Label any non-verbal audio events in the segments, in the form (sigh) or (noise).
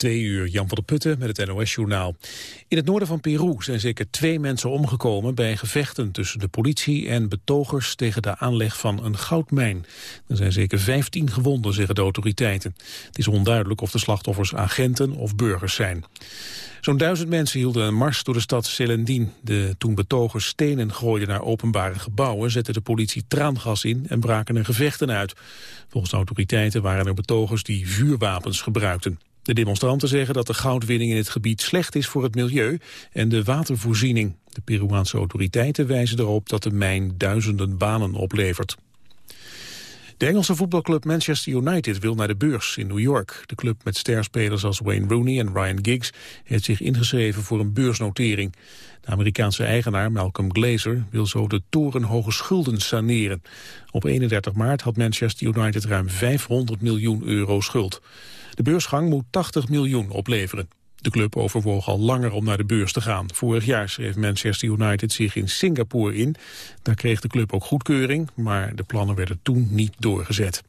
Twee uur, Jan van der Putten met het NOS-journaal. In het noorden van Peru zijn zeker twee mensen omgekomen... bij gevechten tussen de politie en betogers tegen de aanleg van een goudmijn. Er zijn zeker 15 gewonden, zeggen de autoriteiten. Het is onduidelijk of de slachtoffers agenten of burgers zijn. Zo'n duizend mensen hielden een mars door de stad Selendien. De, toen betogers stenen gooiden naar openbare gebouwen... zette de politie traangas in en braken er gevechten uit. Volgens de autoriteiten waren er betogers die vuurwapens gebruikten. De demonstranten zeggen dat de goudwinning in het gebied slecht is voor het milieu en de watervoorziening. De Peruaanse autoriteiten wijzen erop dat de mijn duizenden banen oplevert. De Engelse voetbalclub Manchester United wil naar de beurs in New York. De club met sterspelers als Wayne Rooney en Ryan Giggs heeft zich ingeschreven voor een beursnotering. De Amerikaanse eigenaar Malcolm Glazer wil zo de torenhoge schulden saneren. Op 31 maart had Manchester United ruim 500 miljoen euro schuld. De beursgang moet 80 miljoen opleveren. De club overwoog al langer om naar de beurs te gaan. Vorig jaar schreef Manchester United zich in Singapore in. Daar kreeg de club ook goedkeuring, maar de plannen werden toen niet doorgezet.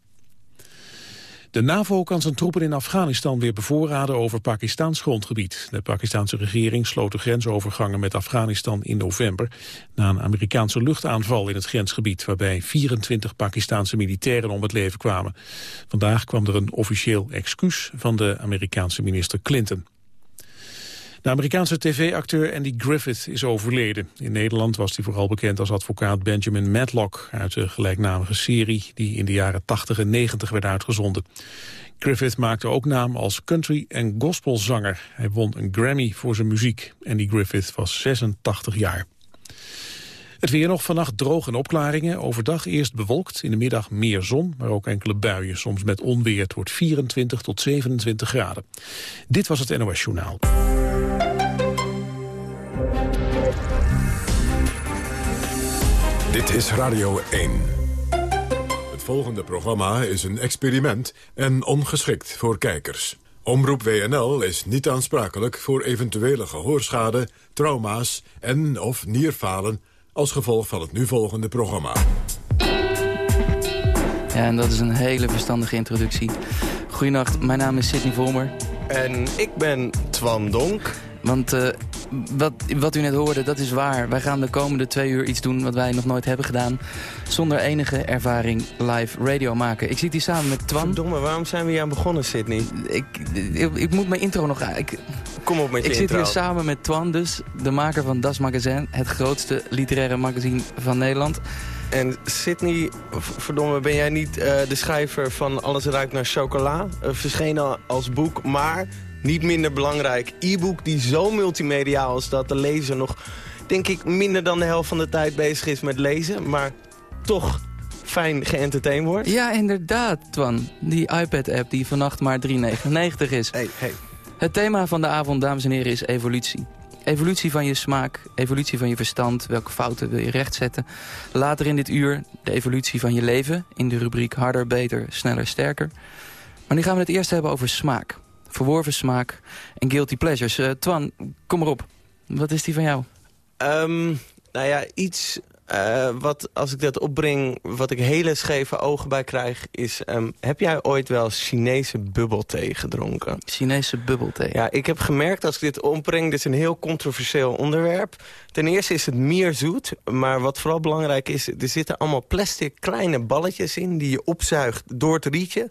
De NAVO kan zijn troepen in Afghanistan weer bevoorraden over Pakistaans grondgebied. De Pakistanse regering sloot de grensovergangen met Afghanistan in november... na een Amerikaanse luchtaanval in het grensgebied... waarbij 24 Pakistanse militairen om het leven kwamen. Vandaag kwam er een officieel excuus van de Amerikaanse minister Clinton. De Amerikaanse tv-acteur Andy Griffith is overleden. In Nederland was hij vooral bekend als advocaat Benjamin Matlock... uit de gelijknamige serie die in de jaren 80 en 90 werd uitgezonden. Griffith maakte ook naam als country- en gospelzanger. Hij won een Grammy voor zijn muziek. Andy Griffith was 86 jaar. Het weer nog vannacht droog en opklaringen. Overdag eerst bewolkt, in de middag meer zon, maar ook enkele buien. Soms met onweer. Het wordt 24 tot 27 graden. Dit was het NOS Journaal. Dit is Radio 1. Het volgende programma is een experiment en ongeschikt voor kijkers. Omroep WNL is niet aansprakelijk voor eventuele gehoorschade, trauma's en of nierfalen als gevolg van het nu volgende programma. Ja, en dat is een hele verstandige introductie. Goedenacht, mijn naam is Sidney Volmer. En ik ben Twan Donk. Want uh, wat, wat u net hoorde, dat is waar. Wij gaan de komende twee uur iets doen wat wij nog nooit hebben gedaan. Zonder enige ervaring live radio maken. Ik zit hier samen met Twan. Verdomme, waarom zijn we hier aan begonnen, Sidney? Ik, ik, ik moet mijn intro nog... Ik, Kom op met je Ik intro. zit hier samen met Twan, dus de maker van Das Magazine. Het grootste literaire magazine van Nederland. En Sidney, verdomme, ben jij niet uh, de schrijver van Alles ruikt naar chocola? Uh, verschenen als boek, maar niet minder belangrijk. E-book die zo multimediaal is dat de lezer nog, denk ik, minder dan de helft van de tijd bezig is met lezen. Maar toch fijn geëntertained wordt. Ja, inderdaad, Twan. Die iPad-app die vannacht maar 3,99 is. Hey, hey. Het thema van de avond, dames en heren, is evolutie. Evolutie van je smaak, evolutie van je verstand, welke fouten wil je rechtzetten. Later in dit uur de evolutie van je leven, in de rubriek harder, beter, sneller, sterker. Maar nu gaan we het eerst hebben over smaak. Verworven smaak en guilty pleasures. Uh, Twan, kom maar op. Wat is die van jou? Um, nou ja, iets uh, wat, als ik dat opbreng, wat ik hele scheve ogen bij krijg, is... Um, heb jij ooit wel Chinese bubbelthee gedronken? Chinese bubbelthee? Ja, ik heb gemerkt als ik dit opbreng, dit is een heel controversieel onderwerp. Ten eerste is het meer zoet, maar wat vooral belangrijk is... er zitten allemaal plastic kleine balletjes in die je opzuigt door het rietje.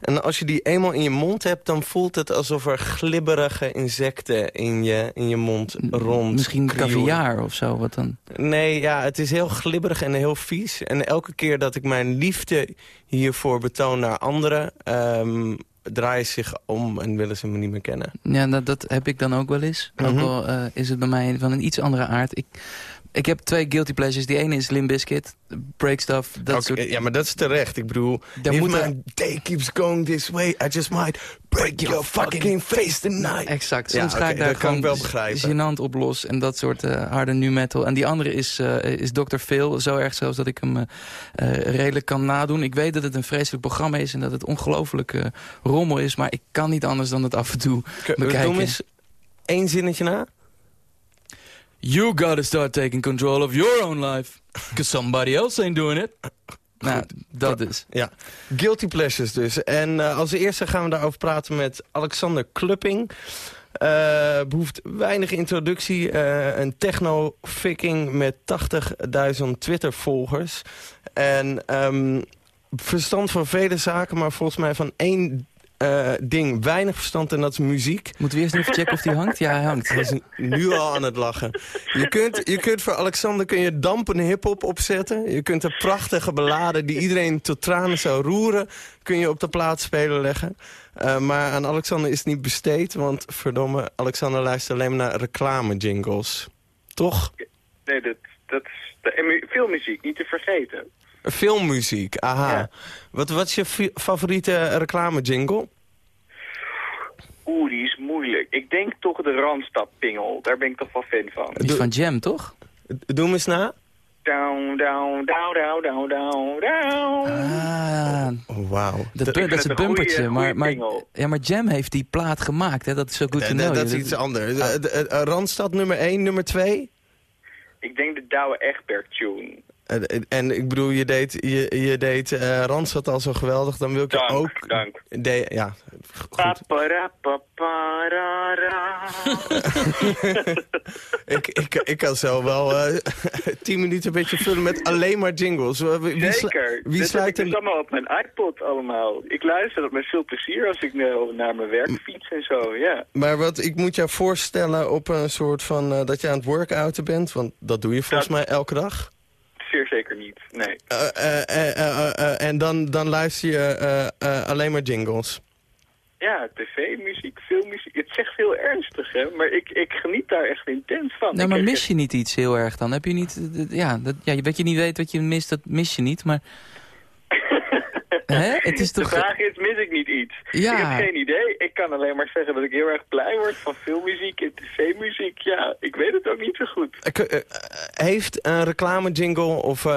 En als je die eenmaal in je mond hebt, dan voelt het alsof er glibberige insecten in je, in je mond rond. Misschien caviar of zo, wat dan? Nee, ja, het is heel glibberig en heel vies. En elke keer dat ik mijn liefde hiervoor betoon naar anderen... Um, draaien zich om en willen ze me niet meer kennen. Ja, dat, dat heb ik dan ook wel eens. Mm -hmm. Ook al uh, is het bij mij van een iets andere aard. Ik, ik heb twee guilty pleasures. Die ene is Limp Bizkit, Break Stuff. Dat okay, soort... Ja, maar dat is terecht. Ik bedoel, Daar moet my day keeps going this way, I just might break your fucking face tonight. Exact. Soms ja, ga okay, ik daar dat kan ik wel begrijpen. gênant op los. En dat soort uh, harde nu metal. En die andere is, uh, is Dr. Phil. Zo erg zelfs dat ik hem uh, redelijk kan nadoen. Ik weet dat het een vreselijk programma is en dat het ongelooflijk rommel is. Maar ik kan niet anders dan het af en toe K bekijken. Doe eens één zinnetje na. You gotta start taking control of your own life. Because somebody else ain't doing it. Nou, dat dus. Ja, Guilty Pleasures dus. En uh, als eerste gaan we daarover praten met Alexander Klupping. Uh, behoeft weinig introductie. Uh, een techno-ficking met 80.000 Twitter-volgers. En um, verstand van vele zaken, maar volgens mij van één uh, ding weinig verstand en dat is muziek. Moeten we eerst even checken of die hangt? Ja, hij hangt. Hij is nu al aan het lachen. Je kunt, je kunt voor Alexander kun je dampende hiphop opzetten. Je kunt er prachtige beladen die iedereen tot tranen zou roeren... kun je op de plaats spelen leggen. Uh, maar aan Alexander is het niet besteed, want verdomme, Alexander luistert alleen maar naar reclame-jingles. Toch? Nee, dat, dat is de, veel muziek, niet te vergeten. Filmmuziek, aha. Ja. Wat, wat is je favoriete reclame-jingle? Oeh, die is moeilijk. Ik denk toch de Randstad-pingel. Daar ben ik toch wel fan van. Die is van Jam, toch? Doe hem eens na. Down, down, down, down, down, down, down. Ah, oh, wauw. Dat, dat, is een bumpertje, goeie, maar, maar, ja, maar Jam heeft die plaat gemaakt, hè? dat is zo goed te know. Dat is iets anders. Ah. Randstad nummer 1, nummer 2? Ik denk de Douwe Egberg-tune. En, en, ik bedoel, je deed, je, je deed uh, Randstad al zo geweldig, dan wil ik dank, ook... Dank, de, Ja, goed. (laughs) ik, ik, ik kan zo wel uh, (laughs) tien minuten een beetje vullen met alleen maar jingles. Wie Zeker. Wie sluit heb ik allemaal op mijn iPod allemaal. Ik luister dat met veel plezier als ik naar mijn werk fiets en zo, ja. Maar wat, ik moet jou voorstellen op een soort van... Uh, dat je aan het workouten bent, want dat doe je volgens dat... mij elke dag zeer zeker niet, nee. Uh, en dan, dan luister je alleen maar jingles? Ja, tv-muziek, filmmuziek. Het zegt heel ernstig, hè. Maar ik, ik geniet daar echt intens van. Nee, maar mis je niet iets heel erg dan? Heb je niet... Ja, dat, ja, wat je niet weet wat je mist, dat mis je niet, maar... Hè? Het is (laughs) toch... De vraag is, mis ik niet iets? Ja. Ik heb geen idee. Ik kan alleen maar zeggen dat ik heel erg blij word van filmmuziek en tv-muziek. Ja, ik weet het ook niet zo goed. Uh, heeft een reclame-jingle of... Uh,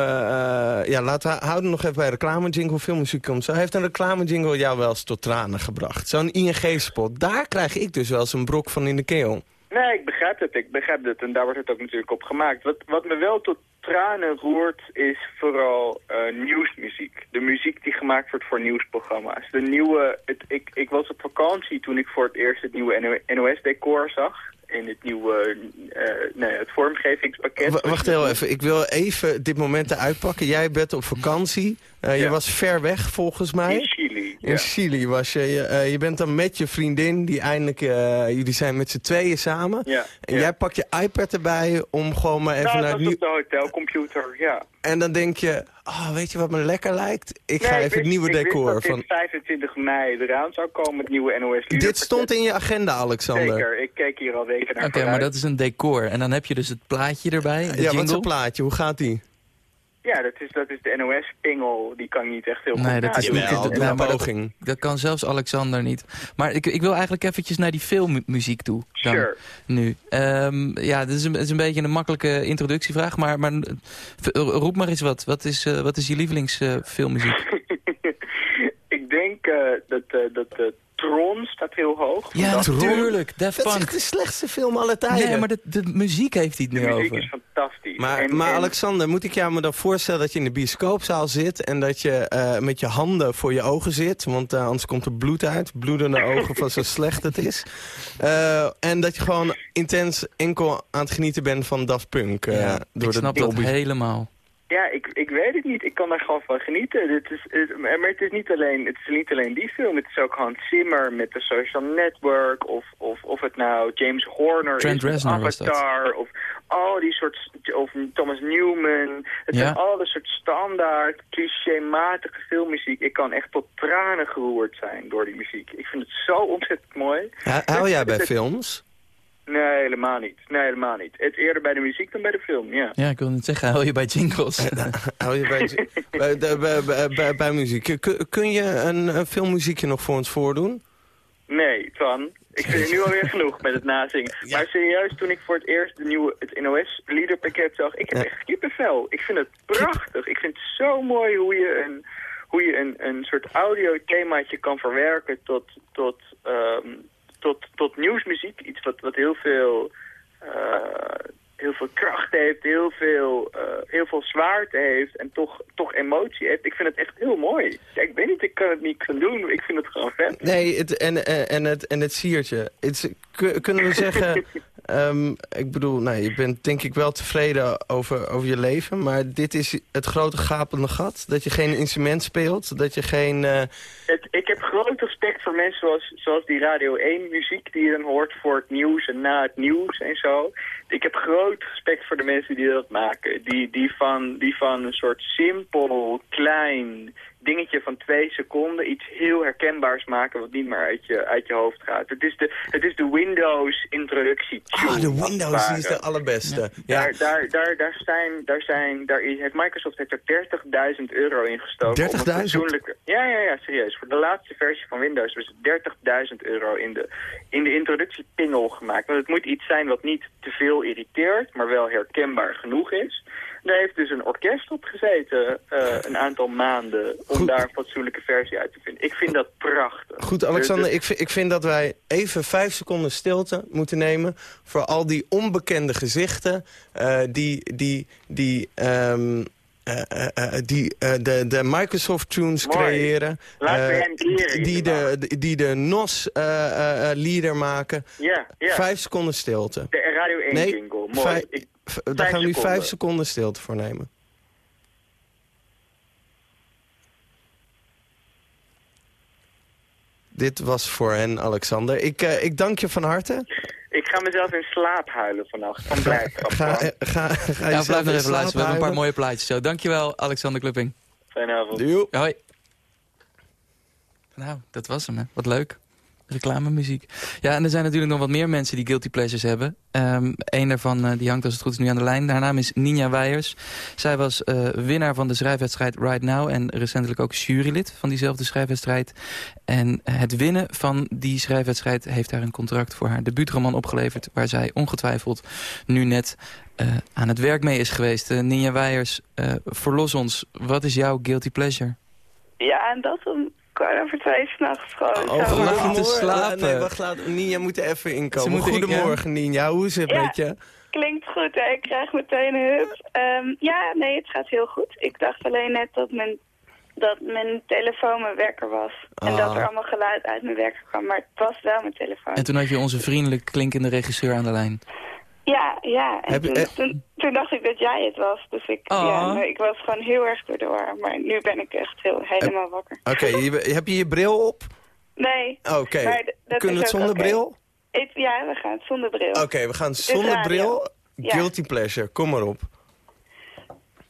ja, laten we houden nog even bij reclame-jingle filmmuziek komt. Zo heeft een reclame-jingle jou wel eens tot tranen gebracht. Zo'n ING-spot. Daar krijg ik dus wel eens een brok van in de keel. Nee, ik begrijp het. Ik begrijp het. En daar wordt het ook natuurlijk op gemaakt. Wat, wat me wel tot tranen roert is vooral uh, nieuwsmuziek. De muziek die gemaakt wordt voor nieuwsprogramma's. De nieuwe... Het, ik, ik was op vakantie toen ik voor het eerst het nieuwe NOS-decor zag in het nieuwe uh, nee, het vormgevingspakket. W wacht heel even, ik wil even dit moment uitpakken. Jij bent op vakantie. Uh, ja. Je was ver weg volgens mij. In Chili. In Chili was je. Je, uh, je, bent dan met je vriendin, die eindelijk, jullie zijn met z'n tweeën samen. Ja. En jij pakt je iPad erbij om gewoon maar even nou, naar... het op de hotelcomputer, ja. En dan denk je, oh, weet je wat me lekker lijkt? Ik nee, ga even het nieuwe decor. van... 25 mei eraan zou komen, het nieuwe NOS Dit stond in je agenda, Alexander. Zeker, ik keek hier al weken naar Oké, okay, maar dat is een decor. En dan heb je dus het plaatje erbij, de Ja, jingle. wat is het plaatje? Hoe gaat die? Ja, dat is, dat is de NOS-pingel. Die kan niet echt heel nee, goed dat is niet dat, poging. Dat, dat, kan zelfs Alexander niet. Maar ik, ik wil eigenlijk eventjes naar die filmmuziek toe. Dan, sure. Nu. Um, ja, dit is, een, is een beetje een makkelijke introductievraag. Maar, maar roep maar eens wat. Wat is, uh, wat is je lievelingsfilmmuziek? Uh, (laughs) ik denk uh, dat, dat Tron staat heel hoog. Ja, natuurlijk. Dat is echt de slechtste film aller tijden. Nee, maar de, de muziek heeft hij het nu over. De muziek is fantastisch. Maar, en, maar en... Alexander, moet ik jou me dan voorstellen dat je in de bioscoopzaal zit... en dat je uh, met je handen voor je ogen zit... want uh, anders komt er bloed uit. Bloedende (laughs) ogen van zo slecht het is. Uh, en dat je gewoon intens enkel aan het genieten bent van Daft Punk. ja, door ik snap de dat helemaal. Ja, ik, ik weet het niet. Ik kan daar gewoon van genieten. Het is, het, maar het is, niet alleen, het is niet alleen die film. Het is ook Hans Zimmer met de Social Network. Of, of, of het nou James Horner Trent is Reznor Avatar. Of al die soort... Of Thomas Newman. Het Ja. zijn al die soort standaard, clichématige filmmuziek. Ik kan echt tot tranen geroerd zijn door die muziek. Ik vind het zo ontzettend mooi. Hou jij bij films? Nee, helemaal niet. Nee, helemaal niet. Het eerder bij de muziek dan bij de film, ja. Ja, ik wil niet zeggen, hou je bij jingles. (laughs) Hou je bij, (laughs) bij, bij, bij, bij, bij muziek. Kun, kun je een, een filmmuziekje nog voor ons voordoen? Nee, Twan. Ik vind het nu alweer genoeg met het nazingen. (laughs) Ja. Maar serieus, toen ik voor het eerst de nieuwe, het NOS-leaderpakket zag, ik heb Ja. echt kippenvel. Ik vind het prachtig. Ik vind het zo mooi hoe je een, hoe je een, een soort audio-themaatje kan verwerken tot, tot, ehm, tot, tot nieuwsmuziek. Iets wat, wat heel veel... eh, heel veel kracht heeft, heel veel, eh, heel veel zwaarte heeft en toch, toch emotie heeft. Ik vind het echt heel mooi. Ja, ik weet niet, ik kan het niet gaan doen. Ik vind het gewoon vet. Nee, het, en, en, en, het, en het siertje. Het, kunnen we (laughs) zeggen... Um, ik bedoel, nou, je bent denk ik wel tevreden over, over je leven. Maar dit is het grote gapende gat. Dat je geen instrument speelt. Dat je geen... Uh... Het, ik heb groot respect voor mensen zoals, zoals die Radio 1 muziek die je dan hoort voor het nieuws en na het nieuws en zo. Ik heb groot respect voor de mensen die dat maken. Die, die, van, die van een soort simpel, klein dingetje van twee seconden iets heel herkenbaars maken wat niet meer uit je, uit je hoofd gaat. Het is de, het is de Windows introductie Ah, de Windows is de allerbeste. Ja. Daar, daar, daar, daar, zijn, daar zijn, daar heeft Microsoft heeft er 30.000 euro in gestoken. 30.000? Ja, ja, ja, serieus. Voor de laatste versie van Windows was 30.000 euro in de, in de introductiepingel gemaakt. Want het moet iets zijn wat niet te veel irriteert, maar wel herkenbaar genoeg is. Daar heeft dus een orkest op gezeten uh, een aantal maanden om daar een fatsoenlijke versie uit te vinden. Ik vind dat prachtig. Goed, Alexander, dus, ik, vind, ik vind dat wij even vijf seconden stilte moeten nemen... voor al die onbekende gezichten uh, die, die, die, um, uh, die de, de Microsoft-tunes creëren. die, de, die de NOS-leader maken. Ja, ja. Vijf seconden stilte. De Radio 1-jingle, mooi. Daar gaan we nu vijf seconden stilte voor nemen. Dit was voor hen, Alexander. Ik, uh, ik dank je van harte. Ik ga mezelf in slaap huilen vannacht. Van blijdschap. Ga, ga, ga, ga ja, blijf nog even luisteren. We hebben een paar mooie plaatjes zo. Dankjewel, Alexander Klupping. Fijne avond. Doei. Hoi. Nou, dat was hem, hè. Wat leuk reclamemuziek. Ja, en er zijn natuurlijk nog wat meer mensen die guilty pleasures hebben. Um, een daarvan uh, die hangt als het goed is nu aan de lijn. Haar naam is Ninja Weijers. Zij was uh, winnaar van de schrijfwedstrijd Right Now... en recentelijk ook jurylid van diezelfde schrijfwedstrijd. En het winnen van die schrijfwedstrijd... heeft haar een contract voor haar debuutroman opgeleverd... waar zij ongetwijfeld nu net uh, aan het werk mee is geweest. Ninja Weijers, verlos ons. Wat is jouw guilty pleasure? Ja, en dat kwart over twee s'nachts gewoon. Oh, zo. lag te slapen? Nee, wacht, laat, Ninja moet er even inkomen. Goedemorgen, ja. Ninja. Hoe is het ja, met je? Klinkt goed, hè? Ik krijg meteen een hup. Um, ja, nee, het gaat heel goed. Ik dacht alleen net dat mijn, dat mijn telefoon mijn wekker was. Ah. En dat er ah. allemaal geluid uit mijn wekker kwam. Maar het was wel mijn telefoon. En toen had je onze vriendelijk klinkende regisseur aan de lijn. Ja, ja. En toen, je, toen, toen, dacht ik dat jij het was. Dus ik, oh. ja, ik was gewoon heel erg door de war. Maar nu ben ik echt heel, helemaal wakker. Oké, heb je je bril op? Nee. Oké. Kunnen we het zonder okay. bril? Ik, ja, we gaan het zonder bril. Oké, we gaan zonder bril. Guilty pleasure, kom maar op.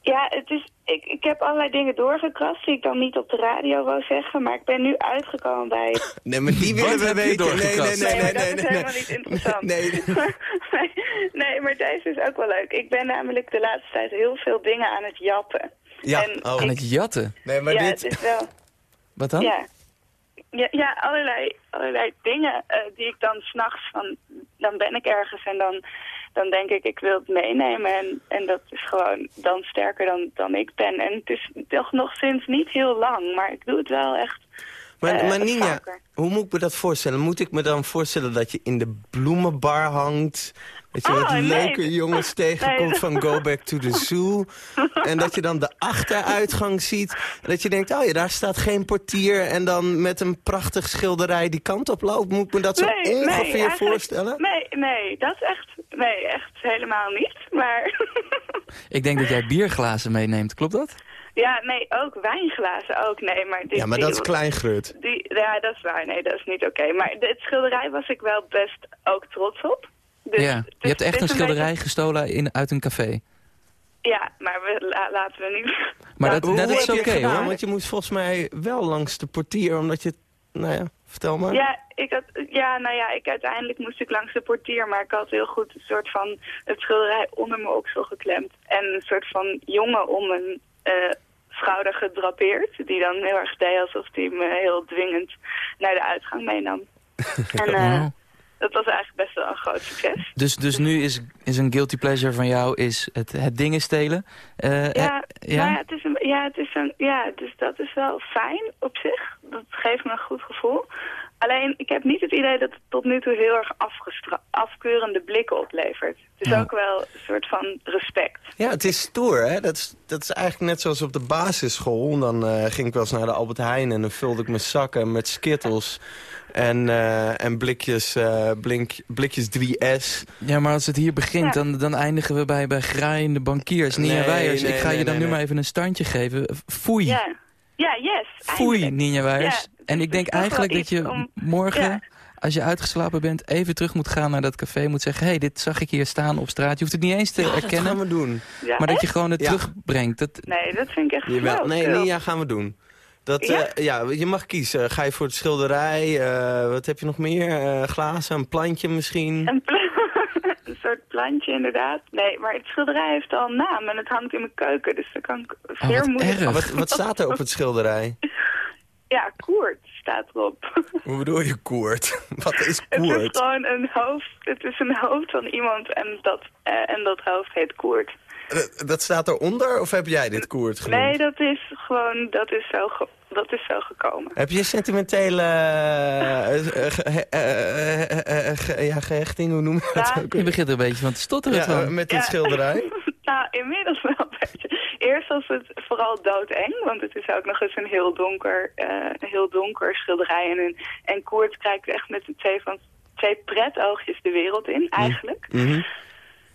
Ja, het is, ik, ik heb allerlei dingen doorgekrast die ik dan niet op de radio wou zeggen. Maar ik ben nu uitgekomen bij... (laughs) nee, maar die willen we weten. Nee, nee, nee, nee, nee, dat is helemaal niet interessant. Nee. nee, (laughs) nee, maar deze is ook wel leuk. Ik ben namelijk de laatste tijd heel veel dingen aan het jatten. Ja, en oh. aan het jatten? Nee, maar ja, dit... het is wel... (laughs) Wat dan? Ja, ja, ja allerlei, allerlei dingen uh, die ik dan s'nachts van... Dan ben ik ergens en dan dan denk ik, ik wil het meenemen. En, en dat is gewoon dan sterker dan, dan ik ben. En het is toch nog sinds niet heel lang, maar ik doe het wel echt maar, uh, maar Ninja, hoe moet ik me dat voorstellen? Moet ik me dan voorstellen dat je in de bloemenbar hangt... Dat je oh, wat nee. leuke jongens (laughs) (laughs) tegenkomt nee. van Go Back to the Zoo. (laughs) en dat je dan de achteruitgang ziet. En dat je denkt, oh ja, daar staat geen portier. En dan met een prachtig schilderij die kant op loopt. Moet ik me dat zo nee, ongeveer voorstellen? Nee, nee, dat is echt, nee, echt helemaal niet. Maar (laughs) ik denk dat jij bierglazen meeneemt, klopt dat? Ja, nee, ook wijnglazen ook, nee. Maar dit, ja, maar dat is kleingrut. Die, ja, dat is waar, nee, dat is niet oké. Okay. Maar dit schilderij was ik wel best ook trots op. Dus, ja, je hebt echt een schilderij beetje... gestolen in, uit een café. Ja, maar we, la, laten we niet... Maar dat, dat is oké okay, hoor. Want je moest volgens mij wel langs de portier, omdat je... Nou ja, vertel maar. Ja, ik had, ja, nou ja, ik, uiteindelijk moest ik langs de portier, maar ik had heel goed een soort van het schilderij onder mijn oksel geklemd. En een soort van jongen om mijn uh, schouder gedrapeerd, die dan heel erg deed alsof hij me heel dwingend naar de uitgang meenam. (laughs) en, uh, dat was eigenlijk best wel een groot succes. Dus, dus nu is, is een guilty pleasure van jou is het, het dingen stelen? Uh, ja, ja? Nou ja, het is een, ja, het is een, ja, dus dat is wel fijn op zich. Dat geeft me een goed gevoel. Alleen, ik heb niet het idee dat het tot nu toe heel erg afkeurende blikken oplevert. Het is ook wel een soort van respect. Ja, het is stoer, hè? Dat is, dat is eigenlijk net zoals op de basisschool. Dan uh, ging ik wel eens naar de Albert Heijn en dan vulde ik mijn zakken met skittles... En, uh, en blikjes, uh, blink, blikjes 3S. Ja, maar als het hier begint, dan, dan eindigen we bij, bij graaiende bankiers. Nia nee, Weijers, nee, ik ga nee, je dan nu maar even een standje geven. Foei. Ja, ja yes. Foei, Nia Weijers. Ja, en ik denk eigenlijk dat je om... morgen... Ja als je uitgeslapen bent, even terug moet gaan naar dat café. Moet zeggen, hé, hey, dit zag ik hier staan op straat. Je hoeft het niet eens te ja, erkennen. dat gaan we doen. Ja, maar dat je gewoon het ja. terugbrengt. Dat... Nee, dat vind ik echt Jawel, Nee, nee, ja, gaan we doen. Dat, ja? Uh, ja, je mag kiezen. Ga je voor de schilderij? Uh, wat heb je nog meer? Uh, glazen? Een plantje misschien? Een, soort plantje, inderdaad. Nee, maar het schilderij heeft al een naam en het hangt in mijn keuken. Dus dan kan ik zeer oh, moeilijk... Wat, wat staat er op het schilderij? (laughs) Ja, Koert staat erop. (laughs) Hoe bedoel je Koert? (laughs) Wat is Koert? Het is gewoon een hoofd. Het is een hoofd van iemand en dat, en dat hoofd heet Koert. Dat staat eronder of heb jij dit Koert genoemd? Nee, dat is gewoon, dat is zo, dat is zo gekomen. Heb je sentimentele ja, gehechting, hoe noem je dat ja. ook? Je begint er een beetje van te stotteren. Ja, met dit schilderij? (laughs) nou, inmiddels wel een beetje. Eerst was het vooral doodeng, want het is ook nog eens een heel donker, uh, heel donker schilderij. En, een, en Koert kijkt echt met de twee, van, twee pretoogjes de wereld in, eigenlijk. Mm -hmm.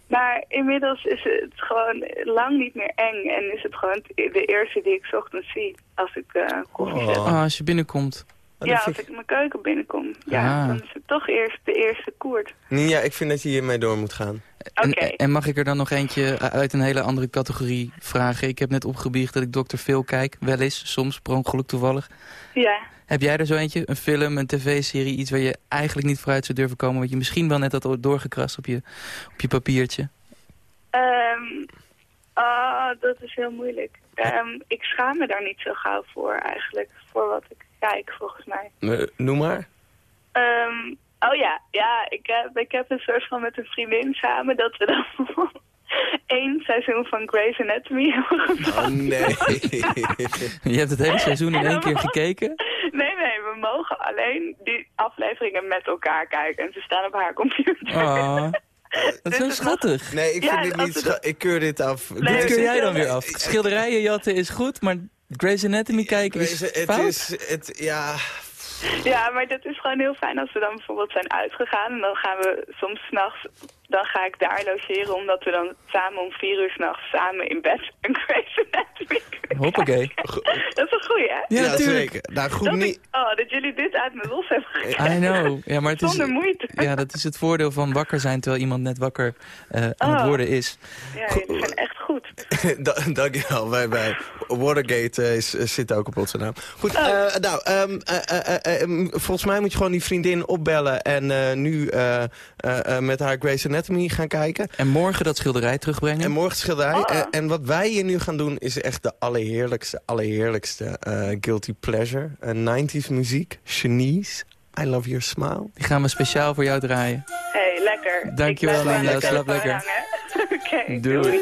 Maar inmiddels is het gewoon lang niet meer eng. En is het gewoon de eerste die ik ochtends zie als ik uh, koffie zet. Oh, als je binnenkomt. Oh, ja, als ik in mijn keuken binnenkom. Ja, ah. dan is het toch eerst de eerste koert. Ja, ik vind dat je hiermee door moet gaan. En, en, mag ik er dan nog eentje uit een hele andere categorie vragen? Ik heb net opgebiecht dat ik Dr. Phil kijk. Wel eens, soms, per ongeluk toevallig. Ja. Heb jij er zo eentje? Een film, een tv-serie, iets waar je eigenlijk niet vooruit zou durven komen... wat je misschien wel net had doorgekrast op je, op je papiertje? Um, uh, dat is heel moeilijk. Um, ik schaam me daar niet zo gauw voor eigenlijk, voor wat ik kijk volgens mij. Uh, noem maar. Um, oh ja, ja ik, heb, ik heb een soort van met een vriendin samen dat we dan (laughs) één seizoen van Grey's Anatomy hebben (laughs) Oh nee. je hebt het hele seizoen in één keer gekeken? Nee, nee, we mogen alleen die afleveringen met elkaar kijken. En ze staan op haar computer. Oh. (laughs) Dat is zo schattig. Nee, ik, vind dit niet ik keur dit af. Nee, dit keur jij dan weer af. Schilderijen jatten is goed, maar Grey's Anatomy kijken is het fout? Is, het, ja, ja, maar dat is gewoon heel fijn als we dan bijvoorbeeld zijn uitgegaan. En dan gaan we soms s'nachts, dan ga ik daar logeren. Omdat we dan samen om vier uur s'nachts samen in bed (laughs) een Grey's Anatomy Hoppakee. Dat is een goeie, hè? Ja, natuurlijk. zeker. Nou, goed dat niet... Ik, oh, dat jullie dit uit mijn los hebben gekregen. I know. Ja, maar het is, Zonder moeite. Ja, dat is het voordeel van wakker zijn terwijl iemand net wakker uh, aan het Oh. worden is. Ja, jullie zijn echt goed. (laughs) Da- Dankjewel. Wij, wij. Watergate eh, is, zit ook op onze naam. Goed, eh, nou, ehm, eh, eh, eh, volgens mij moet je gewoon die vriendin opbellen... en eh, nu eh, eh, eh, met haar Grey's Anatomy gaan kijken. En morgen dat schilderij terugbrengen. En morgen het schilderij. Oh. En, en wat wij hier nu gaan doen is echt de allerheerlijkste, allerheerlijkste eh, guilty pleasure. Uh, 90s muziek, Chinese. I love your smile. Die gaan we speciaal voor jou draaien. hey, lekker. Dankjewel, Linda. de Slaap lekker. (laughs) Oké, Doei.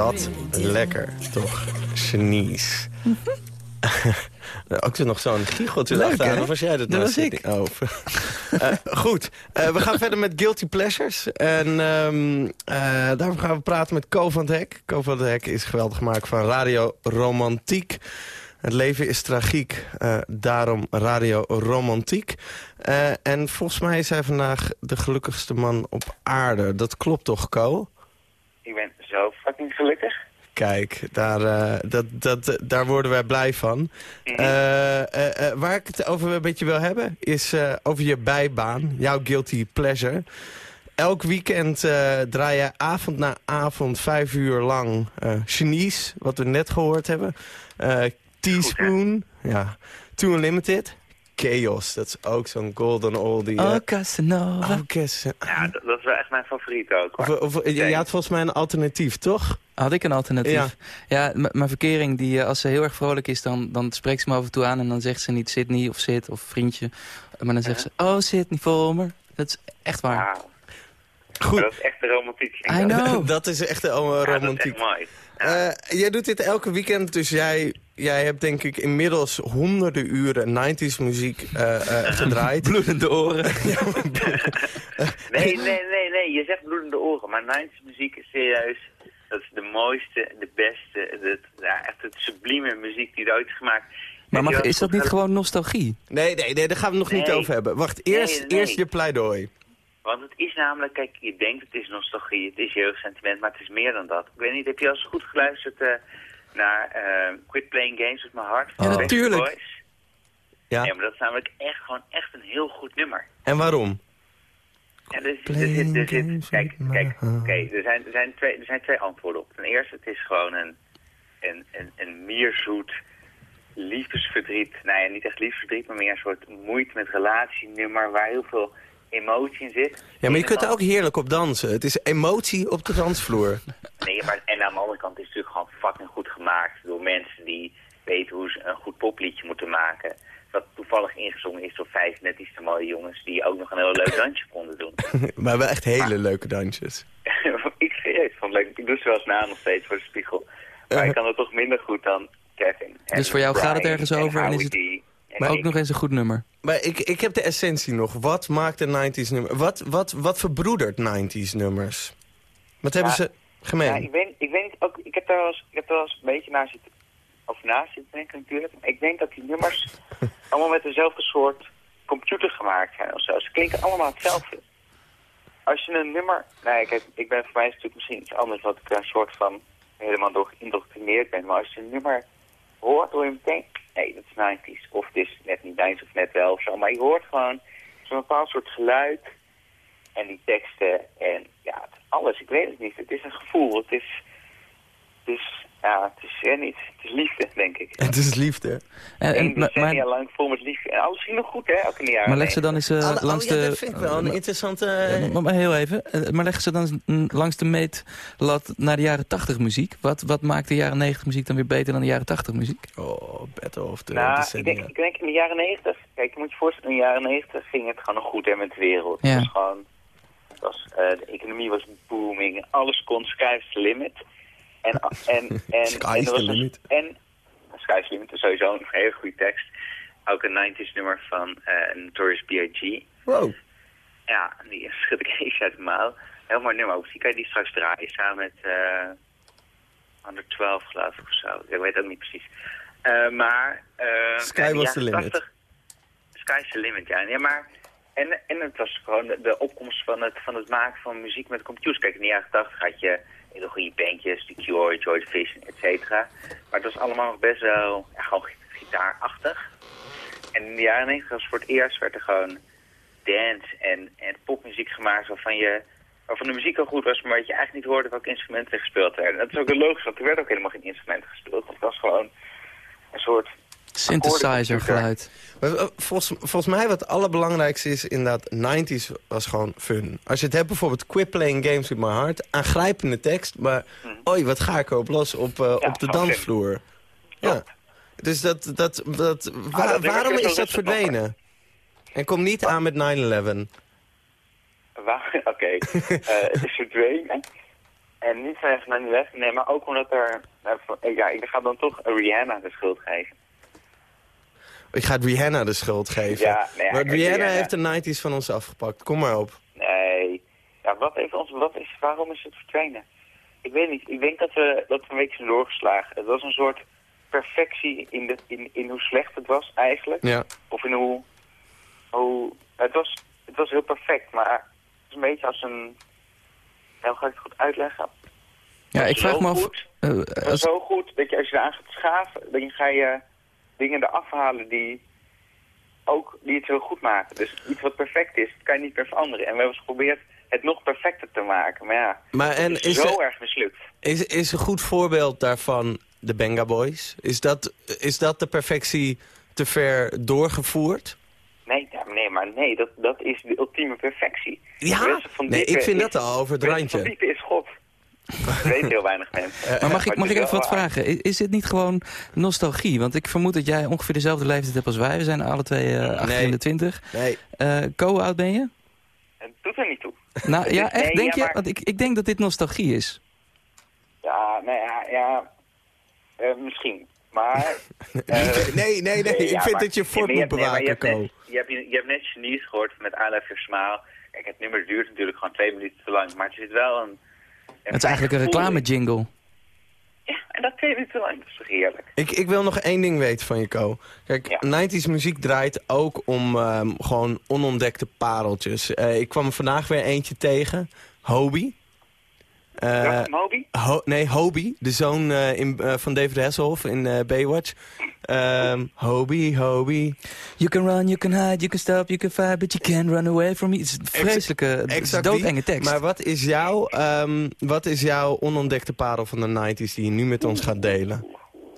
Dat lekker, toch? Genies. (laughs) Ook er nog zo'n giecheltje achteraan, hè? of was jij dat Dat nou? ik. Oh. (laughs) Eh, goed, Eh, we gaan verder met Guilty Pleasures. En ehm eh, daarvoor gaan we praten met Co van het Hek. Co van het Hek is geweldig gemaakt van Radio Romantiek. Het leven is tragiek, daarom Radio Romantiek. En volgens mij is hij vandaag de gelukkigste man op aarde. Dat klopt toch, Co? Gelukkig. Kijk, daar, eh, dat, dat, daar worden wij blij van. Eh, eh, waar ik het over een beetje wil hebben, is over je bijbaan, jouw guilty pleasure. Elk weekend draai je avond na avond, vijf uur lang, Genies, wat we net gehoord hebben. Teaspoon, ja. Too Unlimited. Chaos, dat is ook zo'n golden oldie. Oh, Casanova. Oh, Kes- Ja, dat, dat is wel echt mijn favoriet ook. Of, hoor. of, je, je had volgens mij een alternatief, toch? Had ik een alternatief? Ja. Ja, mijn verkering, die, eh, als ze heel erg vrolijk is, dan, dan spreekt ze me af en toe aan... en dan zegt ze niet Sydney of Sid of vriendje. Maar dan zegt ze, oh Sydney Volmer. Dat is echt waar. Wauw. Goed. Maar dat is echt de romantiek. I dat. know. (laughs) dat is echt een Ja, dat is romantiek. echt mooi. Eh, jij doet dit elke weekend, dus jij, jij hebt denk ik inmiddels honderden uren 90s muziek eh, eh, (laughs) gedraaid. Bloedende oren. (laughs) (laughs) Nee, nee, nee, nee. Je zegt bloedende oren. Maar 90s muziek is serieus. Dat is de mooiste, de beste, het, ja, echt het sublieme muziek die er ooit is gemaakt. Maar is dat niet gewoon nostalgie? Nee, nee, nee, daar gaan we het nog niet over hebben. Wacht, eerst, Nee, nee. eerst je pleidooi. Want het is namelijk, kijk, je denkt het is nostalgie, het is jeugdsentiment, maar het is meer dan dat. Ik weet niet, heb je al eens goed geluisterd eh, naar eh, Quit Playing Games with My Heart? van Ja, natuurlijk. Boys? Ja. Maar dat is namelijk echt gewoon echt een heel goed nummer. En waarom? Ja, er, zit, er, zit, kijk, kijk, oké, er, zijn, er, zijn twee, er zijn twee antwoorden op. Ten eerste, het is gewoon een, een, een, een mierzoet liefdesverdriet. Nou ja, niet echt liefdesverdriet, maar meer een soort moeite met relatienummer waar heel veel emotie in zit. Ja, maar je kunt er ook heerlijk op dansen. Het is emotie op de dansvloer. (laughs) Nee, maar en aan de andere kant is het natuurlijk gewoon fucking goed gemaakt door mensen die weten hoe ze een goed popliedje moeten maken. Dat toevallig ingezongen is door vijf net iets te mooie jongens die ook nog een heel leuk dansje (laughs) konden doen. (laughs) maar wel echt hele leuke dansjes. ik serieus vond het leuk. Ik doe ze wel eens na nog steeds voor de spiegel. Maar ik kan het toch minder goed dan Kevin. En Dus voor jou gaat het ergens over en is het- Maar ook ik. nog eens een goed nummer. Maar ik, ik heb de essentie nog. Wat maakt een 90s nummer? Wat, wat, wat verbroedert 90s nummers? Wat hebben Ja, ze gemeen? Ja, ik, weet, ik weet niet, ook, ik heb daar wel eens, ik heb daar wel eens een beetje naar zitten, over na zitten denken natuurlijk. Maar ik denk dat die nummers (laughs) allemaal met dezelfde soort computer gemaakt zijn of zo. Ze klinken allemaal hetzelfde. Als je een nummer, nou ik, heb, ik ben voor mij is het natuurlijk misschien iets anders, wat ik er een soort van helemaal door geïndoctrineerd ben. Maar als je een nummer hoort, hoor je meteen, nee, dat is 90s. Of het is net niet 90s of net wel of zo. Maar je hoort gewoon zo'n bepaald soort geluid en die teksten en ja, alles. Ik weet het niet. Het is een gevoel. Het is, het is ja, het is ja, niet. Het is liefde, denk ik. (laughs) Het is liefde. En, Eén en, maar, decennia maar, lang vol met liefde. En alles ging nog goed, hè? De jaren maar leg ze dan eens eh, Alle- langs oh, ja, de... dat vind ik wel een maar- interessante... eh, maar, maar heel even, eh, maar leg ze dan langs de meetlat naar de jaren 80 muziek. Wat, wat maakt de jaren 90 muziek dan weer beter dan de jaren 80 muziek? Oh, Battle of the Nou, ik denk, ik denk in de jaren negentig. Kijk, je moet je voorstellen, in de jaren negentig ging het gewoon nog goed hè, met de wereld. Ja. Het was gewoon, het was, eh, de economie was booming, alles kon, sky's limit. En, en, (laughs) en, er the limit. En, sky's the limit is sowieso een hele goede tekst. Ook een 90s nummer van eh Notorious B.I.G. Wow. Ja, die schud ik (laughs) even uit de mouw. Heel mooi nummer. Ook die kan je die straks draaien samen met eh 112 geloof ik of zo. Ik weet ook niet precies. Eh, maar... eh, Sky was the limit. 80 Sky's the limit, ja. ja maar, en, en het was gewoon de, de opkomst van het, van het maken van muziek met computers. Kijk, in de jaren 80 had je hele goede bandjes, The Cure, Joy Division, et cetera. Maar het was allemaal nog best wel gewoon gitaarachtig. En in de jaren 90 was voor het eerst werd er gewoon dance en, en popmuziek gemaakt waarvan je waarvan de muziek al goed was, maar wat je eigenlijk niet hoorde welke instrumenten er gespeeld werden. Dat is ook logisch, want er werd ook helemaal geen instrumenten gespeeld. Het was gewoon een soort Synthesizer geluid. Maar, eh, Volgens, volgens mij wat het allerbelangrijkste is inderdaad, 90s was gewoon fun. Als je het hebt bijvoorbeeld Quit Playing Games With My Heart, aangrijpende tekst, maar oei, wat ga ik erop los op, eh, op de dansvloer. Ja. Dus dat, dat, dat, wa- Ah, dat waarom is dat verdwenen? En kom niet aan met 9-11. Waar- (laughs) Oké, Eh, het is verdwenen. En niet vanwege naar die weg, nee, maar ook omdat er... Ja, ik ga dan toch Rihanna de schuld geven. Ik ga Rihanna de schuld geven. Ja, maar kijk, Rihanna Rihanna- heeft de 90s van ons afgepakt. Kom maar op. Nee. Ja, wat heeft ons... Wat is, waarom is het verdwenen? Ik weet niet. Ik denk dat we, dat we een beetje zijn doorgeslagen. Het was een soort perfectie in, de, in, in hoe slecht het was eigenlijk. Ja. Of in hoe... hoe het, was, het was heel perfect, maar het is een beetje als een... Hoe ga ik het goed uitleggen? Ja, Het ik was vraag me af... goed. eh, als- zo goed dat je als je eraan gaat schaven, dan ga je dingen eraf halen die ook die het heel goed maken. Dus iets wat perfect is, dat kan je niet meer veranderen. En we hebben geprobeerd het nog perfecter te maken. Maar ja, Maar en is, is, zo er- erg mislukt. is, is een goed voorbeeld daarvan de Benga Boys? Is dat, is dat de perfectie te ver doorgevoerd? Nee, nee maar nee, dat, dat is de ultieme perfectie. Ja? Van Nee, ik vind dat al over het van randje. Diepen is God. Dat weten heel weinig mensen. Maar mag ik, het mag is ik even wat vragen? Is, is dit niet gewoon nostalgie? Want ik vermoed dat jij ongeveer dezelfde leeftijd hebt als wij. We zijn alle twee eh 18 Nee. en de 20. Nee. Eh Co, hoe oud ben je? Het doet er niet toe. Nou ja, (laughs) echt, Nee, denk ja, je? Want ik, ik denk dat dit nostalgie is. Ja, nou ja, ja eh, misschien. Maar... (laughs) eh, nee, nee, nee. Ik ja, vind maar- dat je nee, fort je moet hebt- nee, maar je bewaken, hebt Ko. net- Je hebt, je hebt net genies gehoord met I Love Your Smile. Kijk, het nummer duurt natuurlijk gewoon twee minuten te lang, maar er zit wel een... Het is eigenlijk een reclame jingle. Ja, en dat dat is toch heerlijk. Ik, ik wil nog één ding weten van je, Ko. Kijk, Ja. 90s muziek draait ook om ehm, gewoon onontdekte pareltjes. Eh, ik kwam er vandaag weer eentje tegen. Hobie. Eh, Moby? Ho- nee, Hobie, de zoon eh, in, eh, van David Hasselhoff in eh, Baywatch. Ehm Hobie, Hobie. You can run, you can hide, you can stop, you can fight, but you can't run away from me. Het is een vreselijke, Exact doodenge tekst. Maar wat is, jouw, ehm, wat is jouw onontdekte parel van de 90s die je nu met ons gaat delen?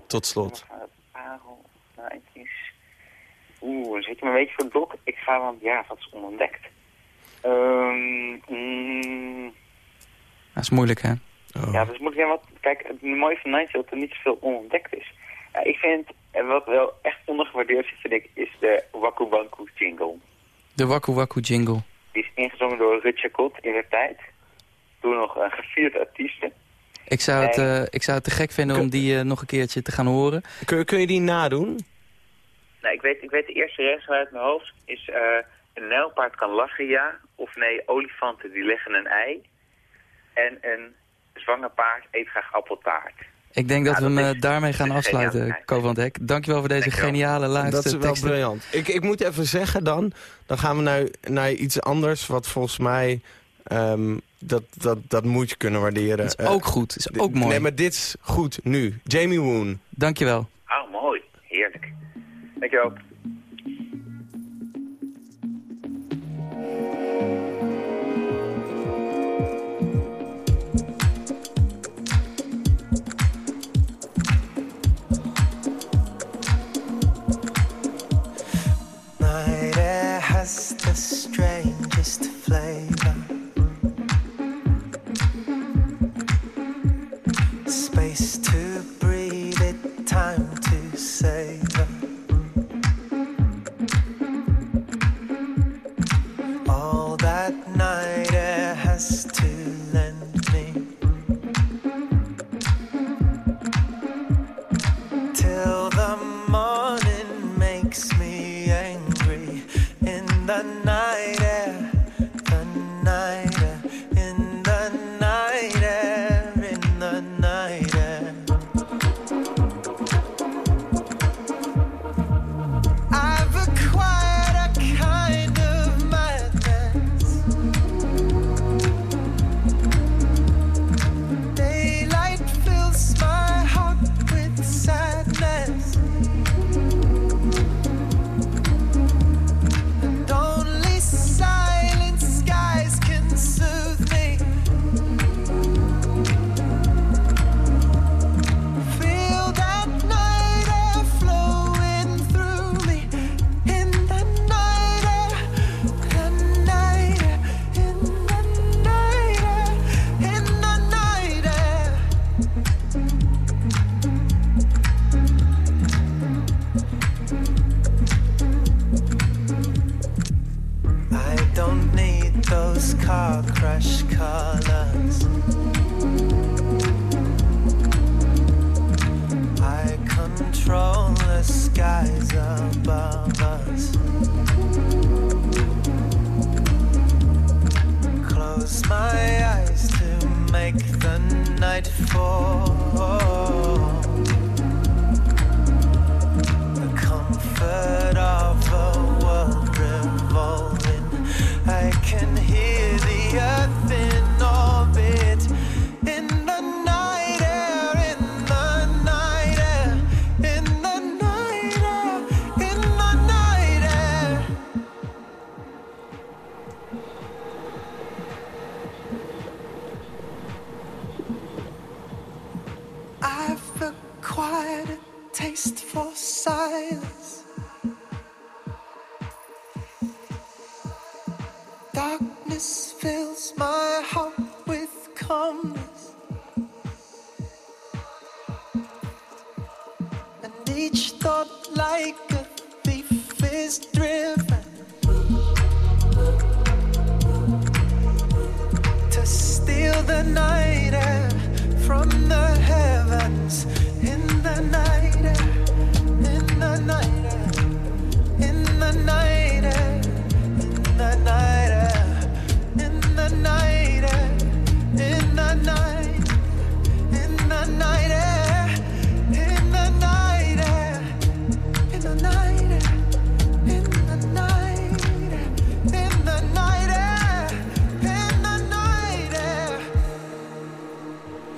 Tot slot. Parel, 90s. Oeh, dan zit je me een beetje voor het blok. Ik ga dan, ja, wat is onontdekt? Ehm mm, Dat is moeilijk, hè? Oh. Ja, dus moet ik zeggen, wat, kijk, het mooie van is dat er niet zoveel onontdekt is. Ja, ik vind, en wat wel echt ondergewaardeerd is, vind ik, is de Waku Waku jingle. De Waku Waku jingle. Die is ingezongen door Rutje Kot in de tijd. Toen nog een gevierd artieste. Ik zou, het, eh, ik zou het te gek vinden om die eh, nog een keertje te gaan horen. Kun, kun je die nadoen? Nou, ik weet, ik weet de eerste regel uit mijn hoofd. Is eh, een nijlpaard kan lachen, ja. Of nee, olifanten die leggen een ei. En een zwanger paard eet graag appeltaart. Ik denk dat Ja, we hem eh, daarmee gaan afsluiten. Co van. Dankjewel voor deze Dankjewel. geniale laatste Dat is wel teksten. briljant. Ik, ik moet even zeggen dan, dan gaan we naar, naar iets anders wat volgens mij, ehm, dat, dat, dat moet je kunnen waarderen. Dat is Eh, ook goed, is ook mooi. Nee, maar dit is goed nu. Jamie Woon. Dankjewel. Oh, mooi. Heerlijk. Dankjewel. My eyes to make the night fall.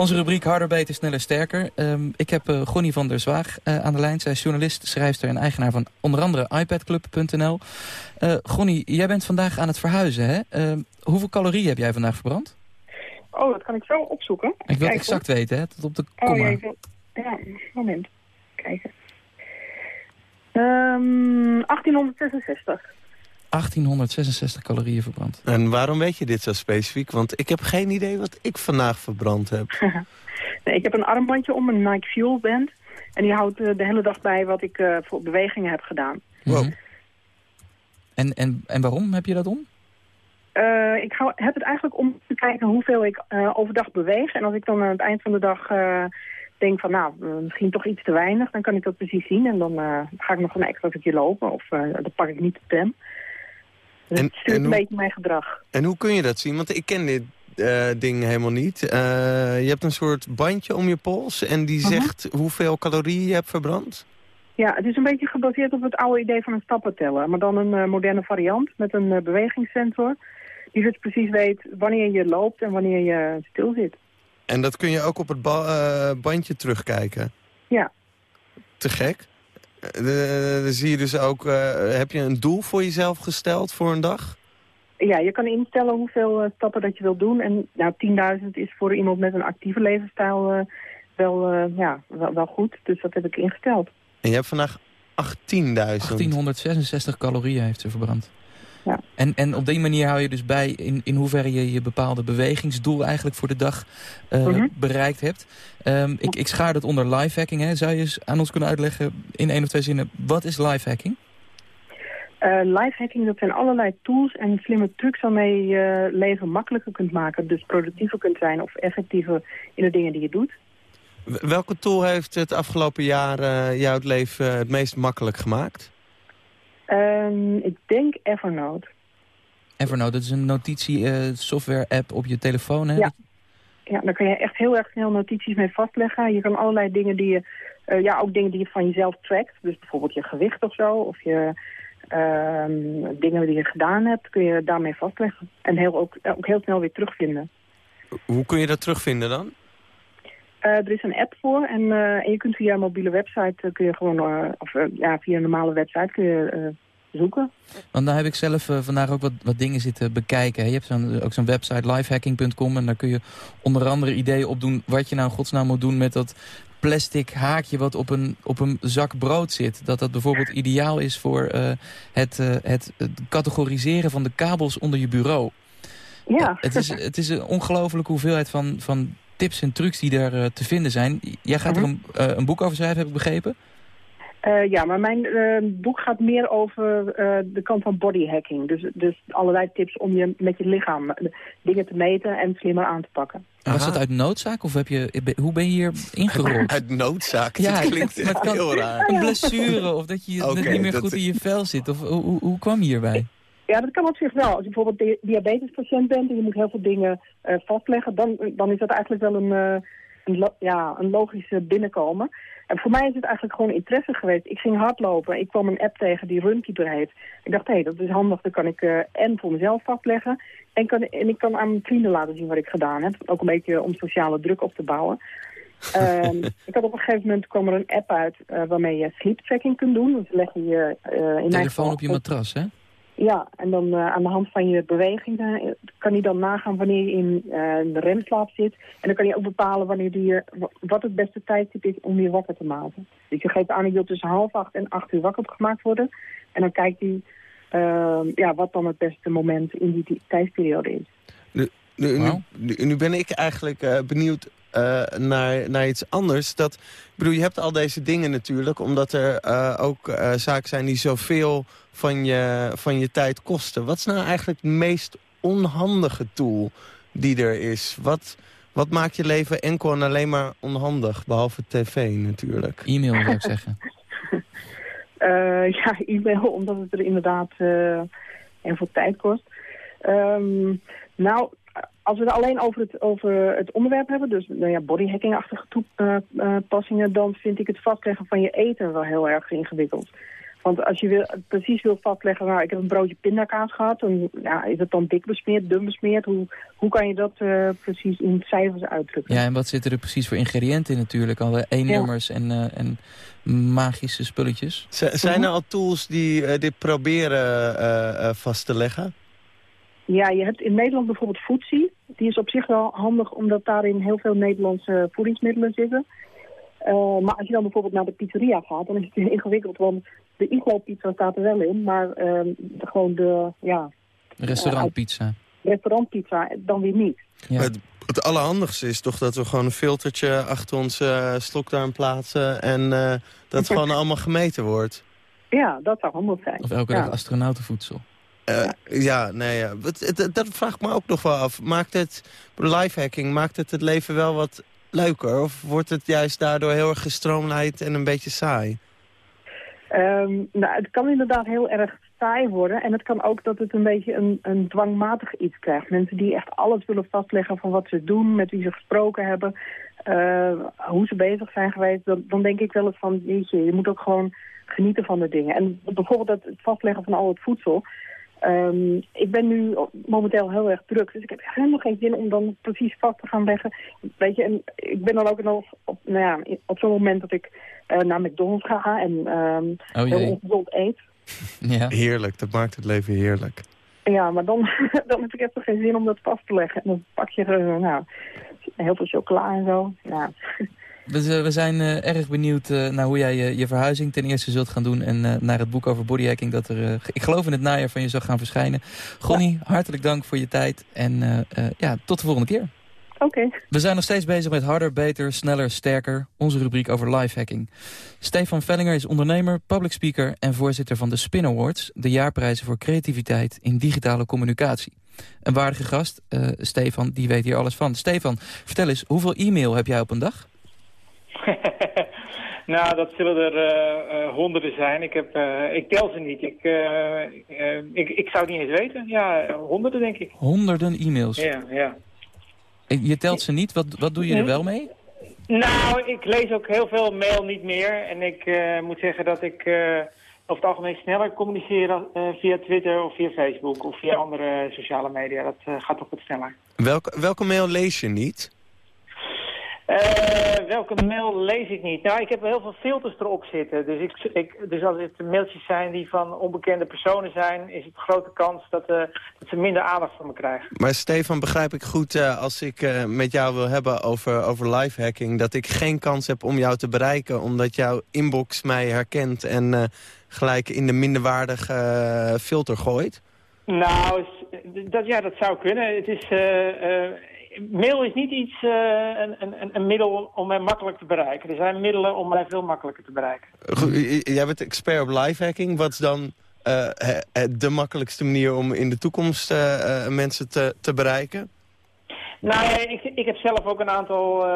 Onze rubriek Harder, Beter, Sneller, Sterker. Ehm, ik heb eh Gonnie van der Zwaag eh, aan de lijn. Zij is journalist, schrijfster en eigenaar van onder andere iPadclub.nl. Eh Gonnie, jij bent vandaag aan het verhuizen, hè? Ehm, hoeveel calorieën heb jij vandaag verbrand? Oh, dat kan ik zo opzoeken. Ik wil het exact weten, hè? Tot op de. Oh, komma. ja, wil... Ja, moment. Kijken. Ehm 1866. 1866 calorieën verbrand. En waarom weet je dit zo specifiek? Want ik heb geen idee wat ik vandaag verbrand heb. (laughs) Nee, ik heb een armbandje om een Nike Fuel band. En die houdt eh, de hele dag bij wat ik eh, voor bewegingen heb gedaan. Mhm. En, en, en waarom heb je dat om? Eh, ik hou, heb het eigenlijk om te kijken hoeveel ik eh, overdag beweeg. En als ik dan aan het eind van de dag eh, denk van nou, misschien toch iets te weinig, dan kan ik dat precies zien. En dan eh, ga ik nog een extra stukje lopen of eh, dan pak ik niet de pen. Dus En- het stuurt en een beetje mijn gedrag. En hoe kun je dat zien? Want ik ken dit eh, ding helemaal niet. Eh, je hebt een soort bandje om je pols en die Mhm. zegt hoeveel calorieën je hebt verbrand. Ja, het is een beetje gebaseerd op het oude idee van een stappenteller. Maar dan een eh, moderne variant met een bewegingssensor. Die dus precies weet wanneer je loopt en wanneer je stil zit. En dat kun je ook op het ba- bandje terugkijken. Ja. Te gek. Eh, Dan zie je dus ook, eh, heb je een doel voor jezelf gesteld voor een dag? Ja, je kan instellen hoeveel eh, stappen dat je wilt doen. En nou, 10.000 is voor iemand met een actieve levensstijl wel, eh, ja, wel, wel goed. Dus dat heb ik ingesteld. En je hebt vandaag 18.000. 1866 calorieën heeft ze verbrand. Ja. En, en op die manier hou je dus bij in, in hoeverre je je bepaalde bewegingsdoel eigenlijk voor de dag eh, Mhm. bereikt hebt. Ehm, ik, ik schaar dat onder lifehacking. Hè. Zou je eens aan ons kunnen uitleggen in één of twee zinnen, wat is lifehacking? Eh lifehacking, dat zijn allerlei tools en slimme trucs waarmee je leven makkelijker kunt maken. Dus productiever kunt zijn of effectiever in de dingen die je doet. Welke tool heeft het afgelopen jaar eh, jou het leven eh, het meest makkelijk gemaakt? Ehm, ik denk Evernote. Evernote, dat is een notitie-software-app op je telefoon. Hè? Ja. Ja, daar kun je echt heel erg snel notities mee vastleggen. Je kan allerlei dingen die je, eh, ja, ook dingen die je van jezelf trackt. Dus bijvoorbeeld je gewicht of zo, of je ehm, dingen die je gedaan hebt, kun je daarmee vastleggen. En heel, ook, ook heel snel weer terugvinden. Hoe kun je dat terugvinden dan? Eh, er is een app voor en, eh, en je kunt via een mobiele website eh, kun je gewoon, of ja, via een normale website kun je zoeken. Want daar heb ik zelf vandaag ook wat, wat dingen zitten bekijken. Je hebt zo'n, ook zo'n website, lifehacking.com. En daar kun je onder andere ideeën opdoen... wat je nou in godsnaam moet doen met dat plastic haakje... wat op een, op een zak brood zit. Dat dat bijvoorbeeld ideaal is voor het, het, het categoriseren van de kabels onder je bureau. Ja, Het is, het is een ongelofelijke hoeveelheid van, van tips en trucs die er eh, te vinden zijn. Jij gaat er Mhm. een, eh, een boek over schrijven, heb ik begrepen? Eh, ja, maar mijn eh, boek gaat meer over eh, de kant van bodyhacking. Dus, dus allerlei tips om je met je lichaam dingen te meten en slimmer aan te pakken. Was Aha. dat uit noodzaak of heb je, hoe ben je hier ingerold? Uit noodzaak. Ja, Ja, klinkt maar het kan- heel raar. Een blessure of dat je net Oké, niet meer dat- goed in je vel zit? Of hoe, hoe, hoe kwam je hierbij? Ja, dat kan op zich wel. Als je bijvoorbeeld di- diabetespatiënt bent en je moet heel veel dingen eh, vastleggen, dan, dan is dat eigenlijk wel een, eh, een, lo- ja, een logische binnenkomen. En voor mij is het eigenlijk gewoon interesse geweest. Ik ging hardlopen. Ik kwam een app tegen die Runkeeper heet. Ik dacht, hé, dat is handig. Dan kan ik eh, en voor mezelf vastleggen. En, kan, en ik kan aan mijn vrienden laten zien wat ik gedaan heb. Ook een beetje om sociale druk op te bouwen. (laughs) Ehm, ik had op een gegeven moment kwam er een app uit eh, waarmee je sleep tracking kunt doen. Dus leg je je eh, in Telefoon op je matras, hè? Ja, en dan eh, aan de hand van je beweging eh, kan hij dan nagaan wanneer je in eh, de remslaap zit. En dan kan je ook bepalen wanneer die, je- wa- wat het beste tijdstip is om je wakker te maken. Dus je geeft aan, ik wil tussen half acht en acht uur wakker gemaakt worden. En dan kijkt hij eh, ja, wat dan het beste moment in die ti- tijdsperiode is. Nu, nu, Wauw. nu, nu ben ik eigenlijk eh, benieuwd eh, naar, naar iets anders. Dat, ik bedoel, je hebt al deze dingen natuurlijk... omdat er eh, ook eh, zaken zijn die zoveel van je, van je tijd kosten. Wat is nou eigenlijk het meest onhandige tool die er is? Wat, wat maakt je leven enkel en alleen maar onhandig? Behalve tv natuurlijk. E-mail zou ik zeggen. (laughs) Eh, ja, e-mail, omdat het er inderdaad eh heel veel tijd kost. Ehm, nou, als we het alleen over het, over het onderwerp hebben, dus nou ja, bodyhacking-achtige toepassingen, dan vind ik het vastleggen van je eten wel heel erg ingewikkeld. Want als je wil, precies wil vastleggen, nou, ik heb een broodje pindakaas gehad, dan ja, is het dan dik besmeerd, dun besmeerd? Hoe, hoe kan je dat eh, precies in cijfers uitdrukken? Ja, en wat zitten er precies voor ingrediënten in natuurlijk? Alle E-nummers en, eh, en magische spulletjes. Z- zijn er al tools die eh, dit proberen eh, eh, vast te leggen? Ja, je hebt in Nederland bijvoorbeeld Foodsie. Die is op zich wel handig omdat daarin heel veel Nederlandse voedingsmiddelen zitten. Eh, maar als je dan bijvoorbeeld naar de pizzeria gaat, dan is het heel (laughs) ingewikkeld. Want de Iglo pizza staat er wel in, maar ehm, de, gewoon de ja, Restaurantpizza. restaurantpizza dan weer niet. Ja. Het, het allerhandigste is toch dat we gewoon een filtertje achter onze eh, slokdarm plaatsen... en eh, dat het gewoon allemaal gemeten wordt. Ja, dat zou handig zijn. Of elke ja. dag astronautenvoedsel. Eh, ja, nee, ja. Dat vraag ik me ook nog wel af. Maakt het, lifehacking, maakt het het leven wel wat leuker? Of wordt het juist daardoor heel erg gestroomlijnd en een beetje saai? Ehm, nou, het kan inderdaad heel erg saai worden. En het kan ook dat het een beetje een, een dwangmatig iets krijgt. Mensen die echt alles willen vastleggen van wat ze doen, met wie ze gesproken hebben, eh, hoe ze bezig zijn geweest. Dan, dan denk ik wel eens van, jeetje, je moet ook gewoon genieten van de dingen. En bijvoorbeeld dat, het vastleggen van al het voedsel. Ehm, ik ben nu momenteel heel erg druk, dus ik heb helemaal geen zin om dan precies vast te gaan leggen. Weet je, en ik ben dan ook nog op, nou ja, op zo'n moment dat ik eh, naar McDonald's ga en ehm, Oh heel ongezond eet. (laughs) Ja. Heerlijk, dat maakt het leven heerlijk. Ja, maar dan, (laughs) dan heb ik even geen zin om dat vast te leggen. En dan pak je er, nou, heel veel chocola en zo. Ja. We, zijn eh, erg benieuwd eh, naar hoe jij je, je verhuizing ten eerste zult gaan doen. En eh, naar het boek over bodyhacking dat er, eh, ik geloof in het najaar van je zal gaan verschijnen. Gonnie, hartelijk dank voor je tijd. En eh, eh, ja, tot de volgende keer. Oké. We zijn nog steeds bezig met harder, beter, sneller, sterker. Onze rubriek over lifehacking. Stefan Vellinger is ondernemer, public speaker en voorzitter van de Spin Awards. De jaarprijzen voor creativiteit in digitale communicatie. Een waardige gast, eh, Stefan, die weet hier alles van. Stefan, vertel eens, hoeveel e-mail heb jij op een dag? (laughs) nou, dat zullen er eh, eh, honderden zijn. Ik, heb, eh, ik tel ze niet. Ik, ik, ik zou het niet eens weten. Ja, honderden denk ik. Honderden e-mails. Ja, ja. Je telt ze niet, wat, wat doe je er wel mee? Nou, ik lees ook heel veel mail niet meer. En ik eh, moet zeggen dat ik eh, over het algemeen sneller communiceer eh, via Twitter of via Facebook of via andere sociale media. Dat gaat toch wat sneller. Welke, welke mail lees je niet? Eh, welke mail lees ik niet? Nou, ik heb heel veel filters erop zitten. Dus, ik, ik, dus als het mailtjes zijn die van onbekende personen zijn... is het grote kans dat, eh, dat ze minder aandacht van me krijgen. Maar Stefan, begrijp ik goed eh, als ik met jou wil hebben over, over lifehacking... dat ik geen kans heb om jou te bereiken... omdat jouw inbox mij herkent en gelijk in de minderwaardige filter gooit? Nou, dat, ja, dat zou kunnen. Het is, mail is niet iets, eh, een, een, een middel om mij makkelijk te bereiken. Er zijn middelen om mij veel makkelijker te bereiken. Jij bent expert op lifehacking. Wat is dan eh, de makkelijkste manier om in de toekomst eh, mensen te, te bereiken? Nou, ik, ik heb zelf ook een aantal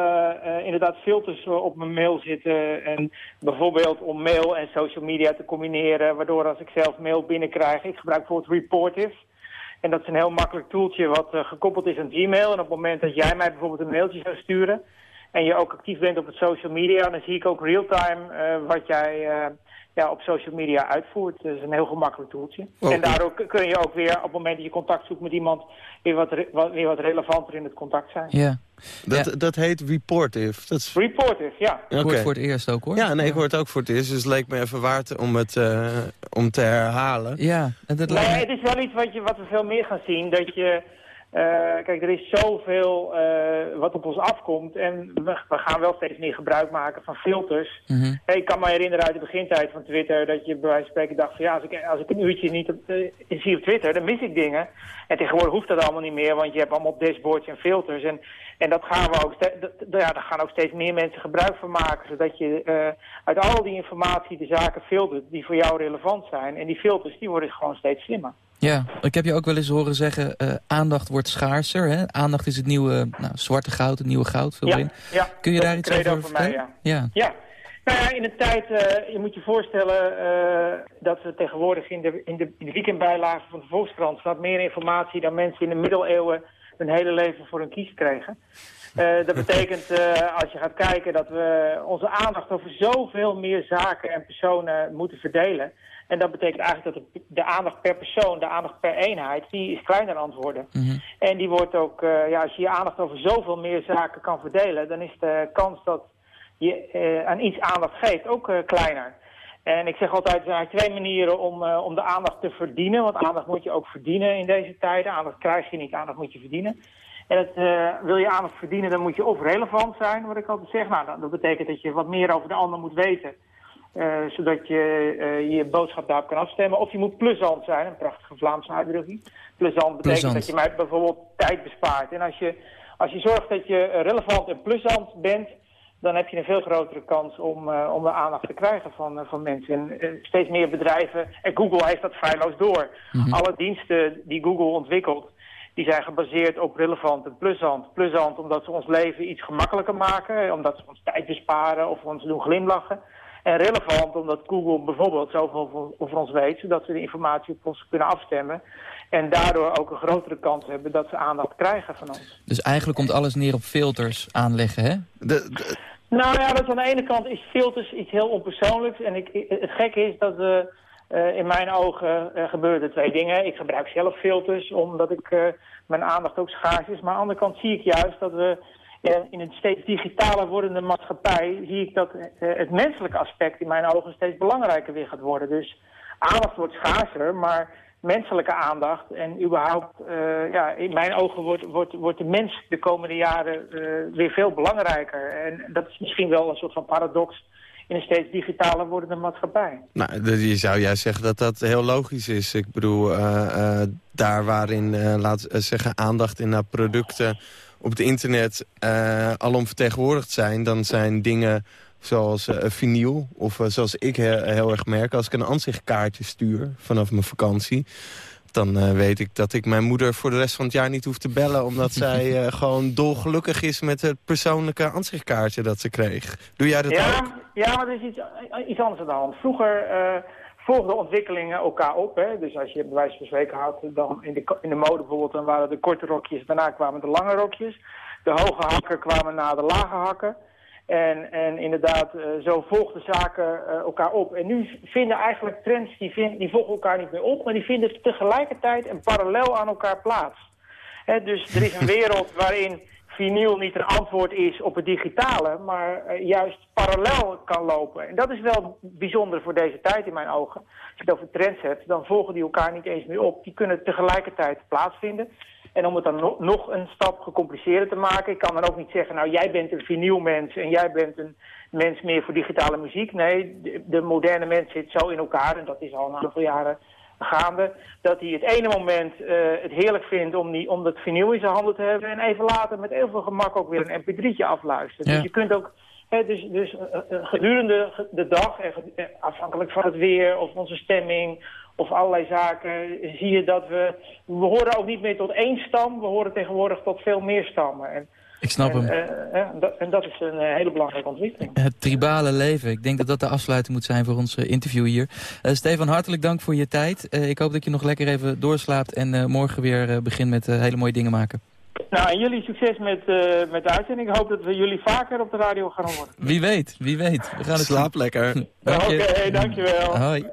inderdaad filters op mijn mail zitten. En bijvoorbeeld om mail en social media te combineren. Waardoor als ik zelf mail binnenkrijg, ik gebruik bijvoorbeeld Reportive. En dat is een heel makkelijk toeltje wat eh, gekoppeld is aan Gmail. En op het moment dat jij mij bijvoorbeeld een mailtje zou sturen... en je ook actief bent op het social media... dan zie ik ook real-time eh, wat jij eh, ja, op social media uitvoert. Dat is een heel gemakkelijk toeltje. Oh. En daardoor kun je ook weer op het moment dat je contact zoekt met iemand... weer wat, re- wat, weer wat relevanter in het contact zijn. Ja. Dat, dat heet Reportive. Dat is... Reportive, ja. Ik hoor het voor het eerst ook hoor. Ja, nee, ik hoor het ook voor het eerst. Dus het leek me even waard om het eh, om te herhalen. Ja, en dat Nee, lijkt me- het is wel iets wat, je, wat we veel meer gaan zien. Dat je, eh, kijk, er is zoveel eh, wat op ons afkomt. En we, we gaan wel steeds meer gebruik maken van filters. Mhm. Hey, ik kan me herinneren uit de begintijd van Twitter... dat je bij wijze van spreken dacht van... ja, als ik, als ik een uurtje niet op, eh, zie op Twitter, dan mis ik dingen. En tegenwoordig hoeft dat allemaal niet meer... want je hebt allemaal dashboards en filters. En, en dat gaan we ook dat- ja, daar gaan ook steeds meer mensen gebruik van maken... zodat je uit al die informatie de zaken filtert... die voor jou relevant zijn. En die filters die worden gewoon steeds slimmer. Ja, ik heb je ook wel eens horen zeggen, eh, aandacht wordt schaarser. Hè? Aandacht is het nieuwe nou, zwarte goud, het nieuwe goud. Ja, in. ja, Kun je daar iets een over vertellen? ja. ja. Ja, nou ja, in de tijd, eh, je moet je voorstellen eh, dat we tegenwoordig in de, in, de, in de weekendbijlage van de Volkskrant staat meer informatie dan mensen in de middeleeuwen hun hele leven voor hun kies kregen. Dat (laughs) betekent, als je gaat kijken, dat we onze aandacht over zoveel meer zaken en personen moeten verdelen. En dat betekent eigenlijk dat de, de aandacht per persoon, de aandacht per eenheid, die is kleiner aan het worden. Mhm. En die wordt ook, eh, ja, als je je aandacht over zoveel meer zaken kan verdelen, dan is de kans dat je eh, aan iets aandacht geeft ook eh, kleiner. En ik zeg altijd, er zijn eigenlijk twee manieren om, om de aandacht te verdienen. Want aandacht moet je ook verdienen in deze tijden. Aandacht krijg je niet, aandacht moet je verdienen. En het, eh, wil je aandacht verdienen, dan moet je of relevant zijn, wat ik altijd zeg. Nou, dat, dat betekent dat je wat meer over de ander moet weten. Eh, zodat je eh, je boodschap daarop kan afstemmen. Of je moet plezant zijn, een prachtige Vlaamse uitdrukking. Plezant betekent Plezant. dat je mij bijvoorbeeld tijd bespaart. En als je, als je zorgt dat je relevant en plezant bent, dan heb je een veel grotere kans om, eh, om de aandacht te krijgen van, van mensen. En steeds meer bedrijven, en Google heeft dat feilloos door. Alle diensten die Google ontwikkelt, die zijn gebaseerd op relevant en plezant. Plezant omdat ze ons leven iets gemakkelijker maken, omdat ze ons tijd besparen of ons doen glimlachen. En relevant omdat Google bijvoorbeeld zoveel over- over ons weet, zodat ze de informatie op ons kunnen afstemmen. En daardoor ook een grotere kans hebben dat ze aandacht krijgen van ons. Dus eigenlijk komt alles neer op filters aanleggen, hè? De, de- Nou ja, dat is aan de ene kant is filters iets heel onpersoonlijks. En ik, het gekke is dat eh, in mijn ogen eh, gebeuren er twee dingen. Ik gebruik zelf filters omdat ik eh, mijn aandacht ook schaars is. Maar aan de andere kant zie ik juist dat we in een steeds digitaler wordende maatschappij... zie ik dat eh, het menselijke aspect in mijn ogen steeds belangrijker weer gaat worden. Dus aandacht wordt schaarser, maar menselijke aandacht en überhaupt, eh, ja, in mijn ogen wordt, wordt, wordt de mens de komende jaren eh, weer veel belangrijker. En dat is misschien wel een soort van paradox in een steeds digitaler wordende maatschappij. nou, de- je zou juist zeggen dat dat heel logisch is. Ik bedoel, daar waarin, laat zeggen, aandacht in naar producten op het internet eh alom vertegenwoordigd zijn... dan zijn dingen zoals eh vinyl, of eh, zoals ik he- heel erg merk... als ik een aanzichtkaartje stuur vanaf mijn vakantie... dan eh, weet ik dat ik mijn moeder voor de rest van het jaar niet hoef te bellen... omdat (laughs) zij eh, gewoon dolgelukkig is met het persoonlijke aanzichtkaartje dat ze kreeg. Doe jij dat ook? Ja, ja, maar er is iets, iets anders aan de hand. Vroeger volgden ontwikkelingen elkaar op. Hè? Dus als je bij wijze van spreken houdt, dan in de, in de mode bijvoorbeeld, dan waren de korte rokjes, daarna kwamen de lange rokjes. De hoge hakken kwamen na de lage hakken. En, en inderdaad, eh, zo volgden zaken eh, elkaar op. En nu vinden eigenlijk trends, die, vind, die volgen elkaar niet meer op, maar die vinden tegelijkertijd en parallel aan elkaar plaats. Hè, dus er is een (laughs) wereld waarin vinyl niet een antwoord is op het digitale, maar eh, juist parallel kan lopen. En dat is wel bijzonder voor deze tijd in mijn ogen. Als je het over trends hebt, dan volgen die elkaar niet eens meer op. Die kunnen tegelijkertijd plaatsvinden. En om het dan no- nog een stap gecompliceerder te maken, ik kan dan ook niet zeggen, nou jij bent een vinylmens en jij bent een mens meer voor digitale muziek. Nee, de, de moderne mens zit zo in elkaar, en dat is al een aantal jaren gaande. Dat hij het ene moment eh, het heerlijk vindt om, die, om dat vinyl in zijn handen te hebben... en even later met heel veel gemak ook weer een mp3'tje afluisteren. Ja. Dus je kunt ook... hè, dus dus eh, eh, gedurende ge- de dag, en afhankelijk van het weer of onze stemming of allerlei zaken, zie je dat we... We horen ook niet meer tot één stam, we horen tegenwoordig tot veel meer stammen. En, Ik snap en, hem. eh, eh, dat, en dat is een eh, hele belangrijke ontwikkeling. Het tribale leven. Ik denk dat dat de afsluiting moet zijn voor ons eh, interview hier. Eh, Stefan, hartelijk dank voor je tijd. Eh, ik hoop dat je nog lekker even doorslaapt en eh, morgen weer eh, begint met hele mooie dingen maken. Nou, en jullie succes met, eh, met de uitzending. Ik hoop dat we jullie vaker op de radio gaan horen. Wie weet, wie weet. We gaan het Slaap lekker. Dank Oké, je. dankjewel. Hoi.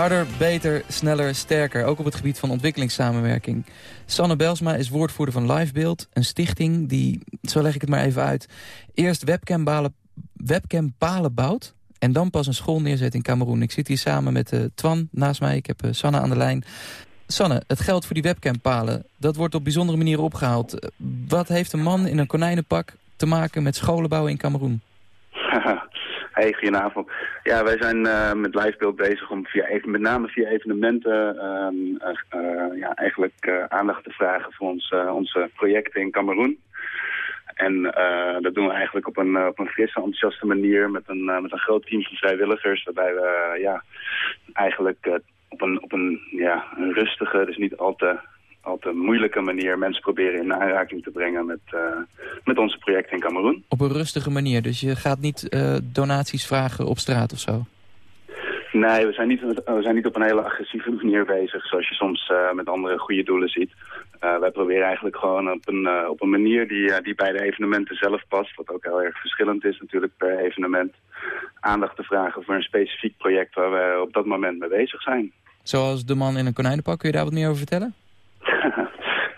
Harder, beter, sneller, sterker. Ook op het gebied van ontwikkelingssamenwerking. Sanne Belsma is woordvoerder van Livebeeld. Een stichting die, zo leg ik het maar even uit... eerst webcambalen, webcampalen bouwt... en dan pas een school neerzet in Cameroen. Ik zit hier samen met eh, Twan naast mij. Ik heb eh, Sanne aan de lijn. Sanne, het geld voor die webcampalen... dat wordt op bijzondere manieren opgehaald. Eh, Wat heeft een man in een konijnenpak te maken met scholen bouwen in Cameroen? Hey, goedenavond. Ja, wij zijn eh, met Livebeeld bezig om via, even- met name via evenementen ehm, eh, eh, ja, eigenlijk aandacht te vragen voor ons, onze projecten in Cameroen. En dat doen we eigenlijk op een, op een frisse, enthousiaste manier met een, met een groot team van vrijwilligers. Waarbij we ja, eigenlijk op, een, op een, ja, een rustige, dus niet al te, al te moeilijke manier mensen proberen in aanraking te brengen met, eh, met onze projecten in Cameroen. Op een rustige manier, dus je gaat niet eh, donaties vragen op straat of zo? Nee, we zijn, niet, we zijn niet op een hele agressieve manier bezig, zoals je soms eh, met andere goede doelen ziet. Wij proberen eigenlijk gewoon op een, op een manier die, die bij de evenementen zelf past, wat ook heel erg verschillend is natuurlijk per evenement, aandacht te vragen voor een specifiek project waar we op dat moment mee bezig zijn. Zoals de man in een konijnenpak, kun je daar wat meer over vertellen?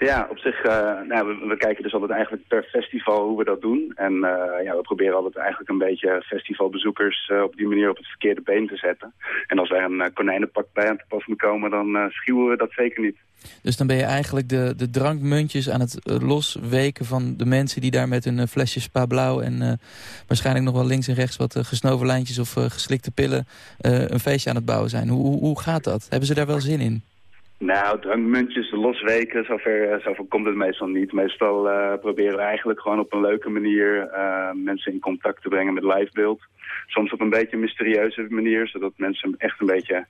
Ja, op zich, eh, nou, we, kijken dus altijd eigenlijk per festival hoe we dat doen. En eh, ja, we proberen altijd eigenlijk een beetje festivalbezoekers eh, op die manier op het verkeerde been te zetten. En als er een konijnenpak bij aan te pas moet komen, dan schuwen we dat zeker niet. Dus dan ben je eigenlijk de, de drankmuntjes aan het losweken van de mensen die daar met hun eh, flesje spa blauw en waarschijnlijk nog wel links en rechts wat gesnoven lijntjes of geslikte pillen een feestje aan het bouwen zijn. Hoe, hoe gaat dat? Hebben ze daar wel zin in? Nou, drankmuntjes losweken, zover, eh, zover komt het meestal niet. Meestal eh, proberen we eigenlijk gewoon op een leuke manier eh, mensen in contact te brengen met livebeeld. Soms op een beetje een mysterieuze manier, zodat mensen echt een beetje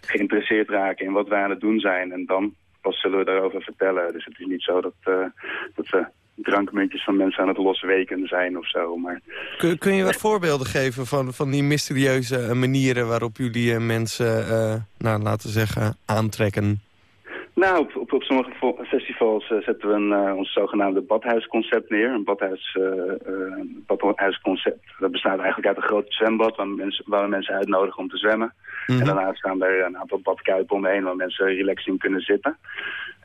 geïnteresseerd raken in wat wij aan het doen zijn. En dan pas zullen we daarover vertellen. Dus het is niet zo dat, eh, dat we drankmuntjes van mensen aan het losweken zijn of zo. Maar Kun, kun je wat voorbeelden geven van, van die mysterieuze manieren waarop jullie mensen, nou, laten zeggen, aantrekken? Nou, op, op, op sommige festivals eh, zetten we een, eh, ons zogenaamde badhuisconcept neer. Een badhuis, eh, badhuisconcept. Dat bestaat eigenlijk uit een groot zwembad waar, mensen, waar we mensen uitnodigen om te zwemmen. En daarnaast staan er een aantal badkuipen omheen waar mensen relaxed in kunnen zitten.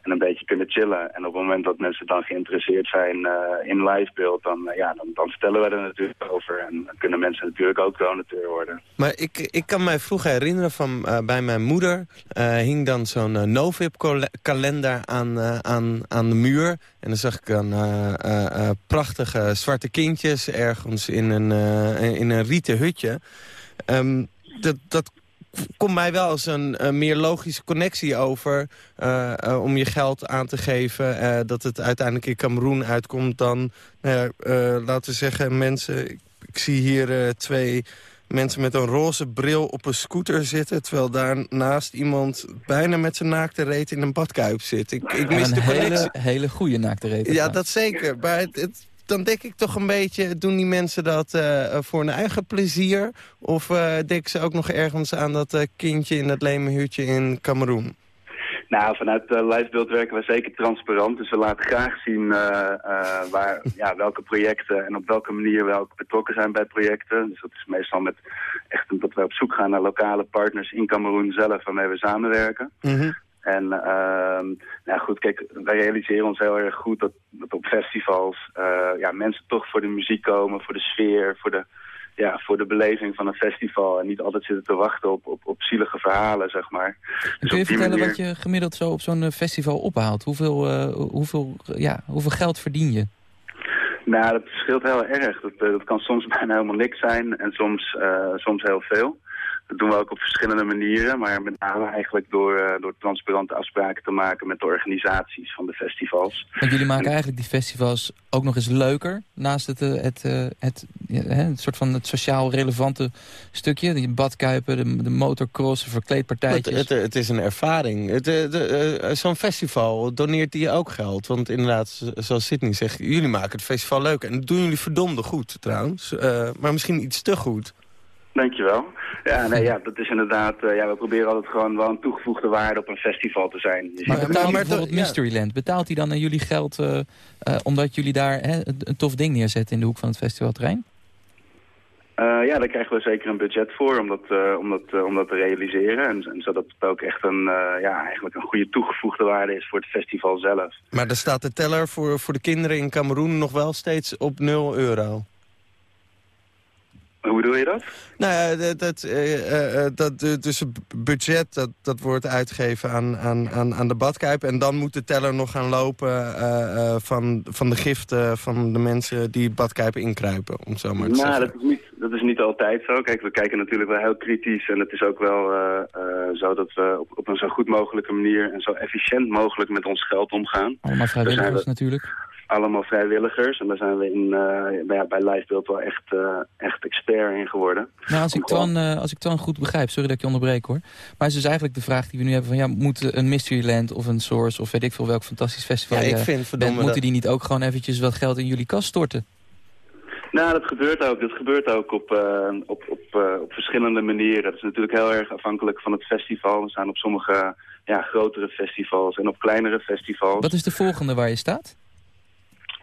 En een beetje kunnen chillen. En op het moment dat mensen dan geïnteresseerd zijn eh, in livebeeld, dan, eh, ja, dan, dan vertellen we er natuurlijk over. En dan kunnen mensen natuurlijk ook donateur worden. Maar ik, ik kan mij vroeger herinneren van eh, bij mijn moeder hing dan zo'n eh, Novib-kalender aan, aan, aan de muur. En dan zag ik dan prachtige zwarte kindjes ergens in een, in een rieten hutje. Ehm, dat, dat komt mij wel als een, een meer logische connectie over... eh, eh, om je geld aan te geven, eh, dat het uiteindelijk in Cameroen uitkomt... dan, nou laten we zeggen, mensen... Ik, ik zie hier twee mensen met een roze bril op een scooter zitten... terwijl daarnaast iemand bijna met zijn naakte reet in een badkuip zit. Ik, ik mis een de hele, hele goede naakte reet. Ja, dat zeker. Maar het, het- dan denk ik toch een beetje... doen die mensen dat eh, voor hun eigen plezier? Of eh denken ze ook nog ergens aan dat eh, kindje in dat lemenhuurtje in Cameroen? Nou, vanuit uh, Livebeeld werken we zeker transparant. Dus we laten graag zien waar, ja, welke projecten en op welke manier we ook betrokken zijn bij projecten. Dus dat is meestal met echt dat we op zoek gaan naar lokale partners in Cameroen zelf waarmee we samenwerken. En ehm nou goed, kijk, wij realiseren ons heel erg goed dat, dat op festivals eh, ja, mensen toch voor de muziek komen, voor de sfeer, voor de, ja, voor de beleving van een festival. En niet altijd zitten te wachten op, op, op zielige verhalen, zeg maar. Dus Kun je vertellen manier- wat je gemiddeld zo op zo'n eh, festival ophaalt? Hoeveel, eh, hoeveel, ja, hoeveel geld verdien je? Nou, dat verschilt heel erg. Dat, dat kan soms (laughs) bijna helemaal niks zijn en soms, soms heel veel. Dat doen we ook op verschillende manieren, maar met name eigenlijk door, eh, door transparante afspraken te maken met de organisaties van de festivals. Want jullie maken eigenlijk die festivals ook nog eens leuker. Naast het, eh, het, eh, het, het soort van het sociaal relevante stukje. Die badkuipen, de, de motocross, Het, verkleedpartijtjes. het, het is een ervaring. Zo'n festival doneert die ook geld. Want inderdaad, zoals Sydney zegt, jullie maken het festival leuk. En dat doen jullie verdomde goed trouwens. Eh, maar misschien iets te goed. Dankjewel. Ja, nee, ja, dat is inderdaad, eh, ja, we proberen altijd gewoon wel een toegevoegde waarde op een festival te zijn. Dus Maar je- betaalt maar bijvoorbeeld ja. Mysteryland, betaalt hij dan aan jullie geld eh, eh, omdat jullie daar hè, een, tof ding neerzetten in de hoek van het festivalterrein? Eh, ja, daar krijgen we zeker een budget voor om dat, eh, om dat, om dat te realiseren. En, en zodat het ook echt een, eh, ja, eigenlijk een goede toegevoegde waarde is voor het festival zelf. Maar dan staat de teller voor, voor de kinderen in Cameroen nog wel steeds op 0 euro. Hoe bedoel je dat? Nou ja, dat, dat, eh, eh, eh, dat, dus het budget dat, dat wordt uitgegeven aan, aan, aan, aan de badkuip. En dan moet de teller nog gaan lopen eh, eh, van, van de giften van de mensen die het badkuip inkruipen. Om zo maar te Nou, zeggen. dat is, niet, dat is niet altijd zo. Kijk, we kijken natuurlijk wel heel kritisch. En het is ook wel eh, eh, zo dat we op, op een zo goed mogelijke manier... en zo efficiënt mogelijk met ons geld omgaan. Allemaal vrijwilligers we- natuurlijk. Allemaal vrijwilligers. En daar zijn we in, uh, bij, bij Livebeeld wel echt, uh, echt expert in geworden. Nou, als ik, Twan, uh, als ik Twan goed begrijp, sorry dat ik je onderbreek hoor. Maar het is dus eigenlijk de vraag die we nu hebben van... ja, moet een Mysteryland of een Source of weet ik veel welk fantastisch festival... Ja, ik vind, bent, moeten die niet ook gewoon eventjes wat geld in jullie kas storten? Nou, dat gebeurt ook. Dat gebeurt ook op, uh, op, op, uh, op verschillende manieren. Het is natuurlijk heel erg afhankelijk van het festival. We staan op sommige ja, grotere festivals en op kleinere festivals. Wat is de volgende waar je staat?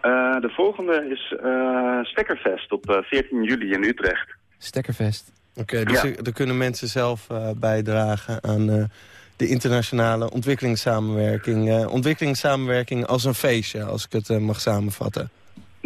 Uh, de volgende is Stekkerfest op 14 juli in Utrecht. Stekkerfest. Oké, okay, dus ja. er kunnen mensen zelf bijdragen aan de internationale ontwikkelingssamenwerking. ontwikkelingssamenwerking als een feestje, als ik het mag samenvatten.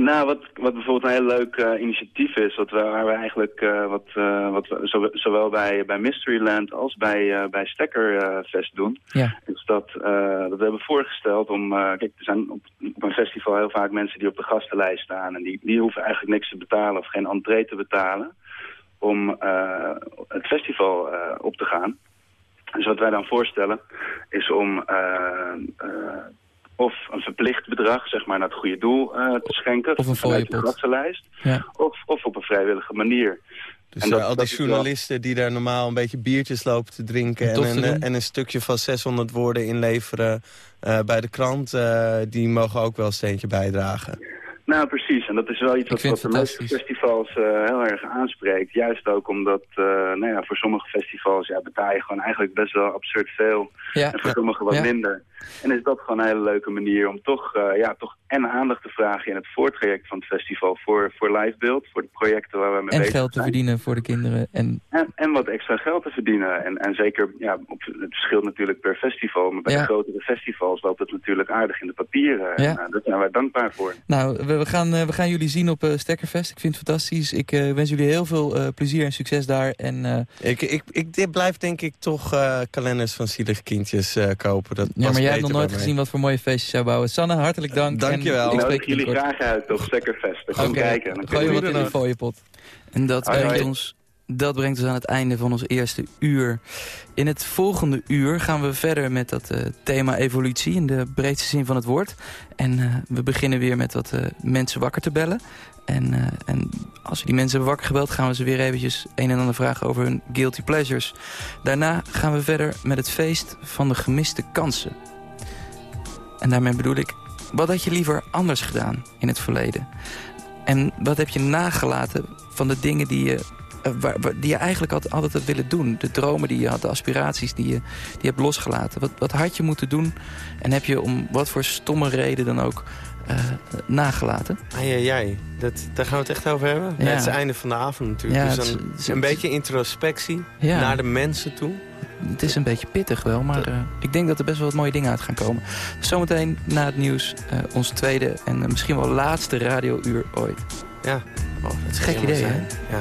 Nou, wat, wat bijvoorbeeld een heel leuk uh, initiatief is, wat we, waar we eigenlijk uh, wat, uh, wat we zo, zowel bij, bij Mysteryland als bij, bij Stekkerfest doen, ja. is dat, dat we hebben voorgesteld om, kijk, er zijn op, op, een festival heel vaak mensen die op de gastenlijst staan en die, die hoeven eigenlijk niks te betalen of geen entree te betalen om het festival op te gaan. Dus wat wij dan voorstellen is om of een verplicht bedrag, zeg maar, naar het goede doel uh, te schenken. Of een fooiepot. lijst. Ja. Of, of op een vrijwillige manier. Dus en dat, al die journalisten wel... die daar normaal een beetje biertjes lopen te drinken... En, en, een, en, een stukje van 600 woorden inleveren uh, bij de krant... Uh, die mogen ook wel een steentje bijdragen. Nou, precies. En dat is wel iets wat, wat de meeste festivals uh, heel erg aanspreekt. Juist ook omdat, uh, nou ja, voor sommige festivals ja, betaal je gewoon eigenlijk best wel absurd veel. Ja. En voor sommigen wat minder. En is dat gewoon een hele leuke manier om toch, uh, ja, toch en aandacht te vragen in het voortraject van het festival voor, voor Livebeeld, voor de projecten waar we mee en bezig geld te zijn. verdienen voor de kinderen. En, en, en wat extra geld te verdienen. En, en zeker, ja, op, het verschilt natuurlijk per festival, maar bij de grotere festivals loopt het natuurlijk aardig in de papieren. En daar zijn wij dankbaar voor. Nou, we, we gaan, uh, we gaan jullie zien op uh, Stekkerfest. Ik vind het fantastisch. Ik uh, wens jullie heel veel uh, plezier en succes daar. En, uh, Ik, ik, ik dit blijf denk ik toch uh, kalenders van zielige kindjes uh, kopen. Dat ja, maar jij hebt nog nooit gezien wat voor mooie feestjes jij bouwen. Sanne, hartelijk dank. Dankjewel. En Ik ik nodig spreek je jullie graag uit op Stekkerfest. Kom kijken. Dan gooi je wat in de fooiepot. En dat brengt, ons, dat brengt ons aan het einde van ons eerste uur. In het volgende uur gaan we verder met dat eh, thema evolutie... in de breedste zin van het woord. En eh, we beginnen weer met wat eh, mensen wakker te bellen. En, en als we die mensen hebben wakker gebeld... gaan we ze weer eventjes een en ander vragen over hun guilty pleasures. Daarna gaan we verder met het feest van de gemiste kansen. En daarmee bedoel ik... wat had je liever anders gedaan in het verleden? En wat heb je nagelaten van de dingen die je, waar- waar- die je eigenlijk had, altijd had willen doen? De dromen die je had, de aspiraties die je, die je hebt losgelaten. Wat, wat had je moeten doen en heb je om wat voor stomme reden dan ook eh, nagelaten? Ai, ai. Dat, daar gaan we het echt over hebben. Ja. Ja. het is het einde van de avond natuurlijk. Ja, dus dan het een beetje introspectie Ja. naar de mensen toe. Het is een beetje pittig wel, maar eh, ik denk dat er best wel wat mooie dingen uit gaan komen. Zometeen na het nieuws eh, ons tweede en eh, misschien wel laatste radiouur ooit. Ja. Oh, dat is een gek idee, hè? Ja.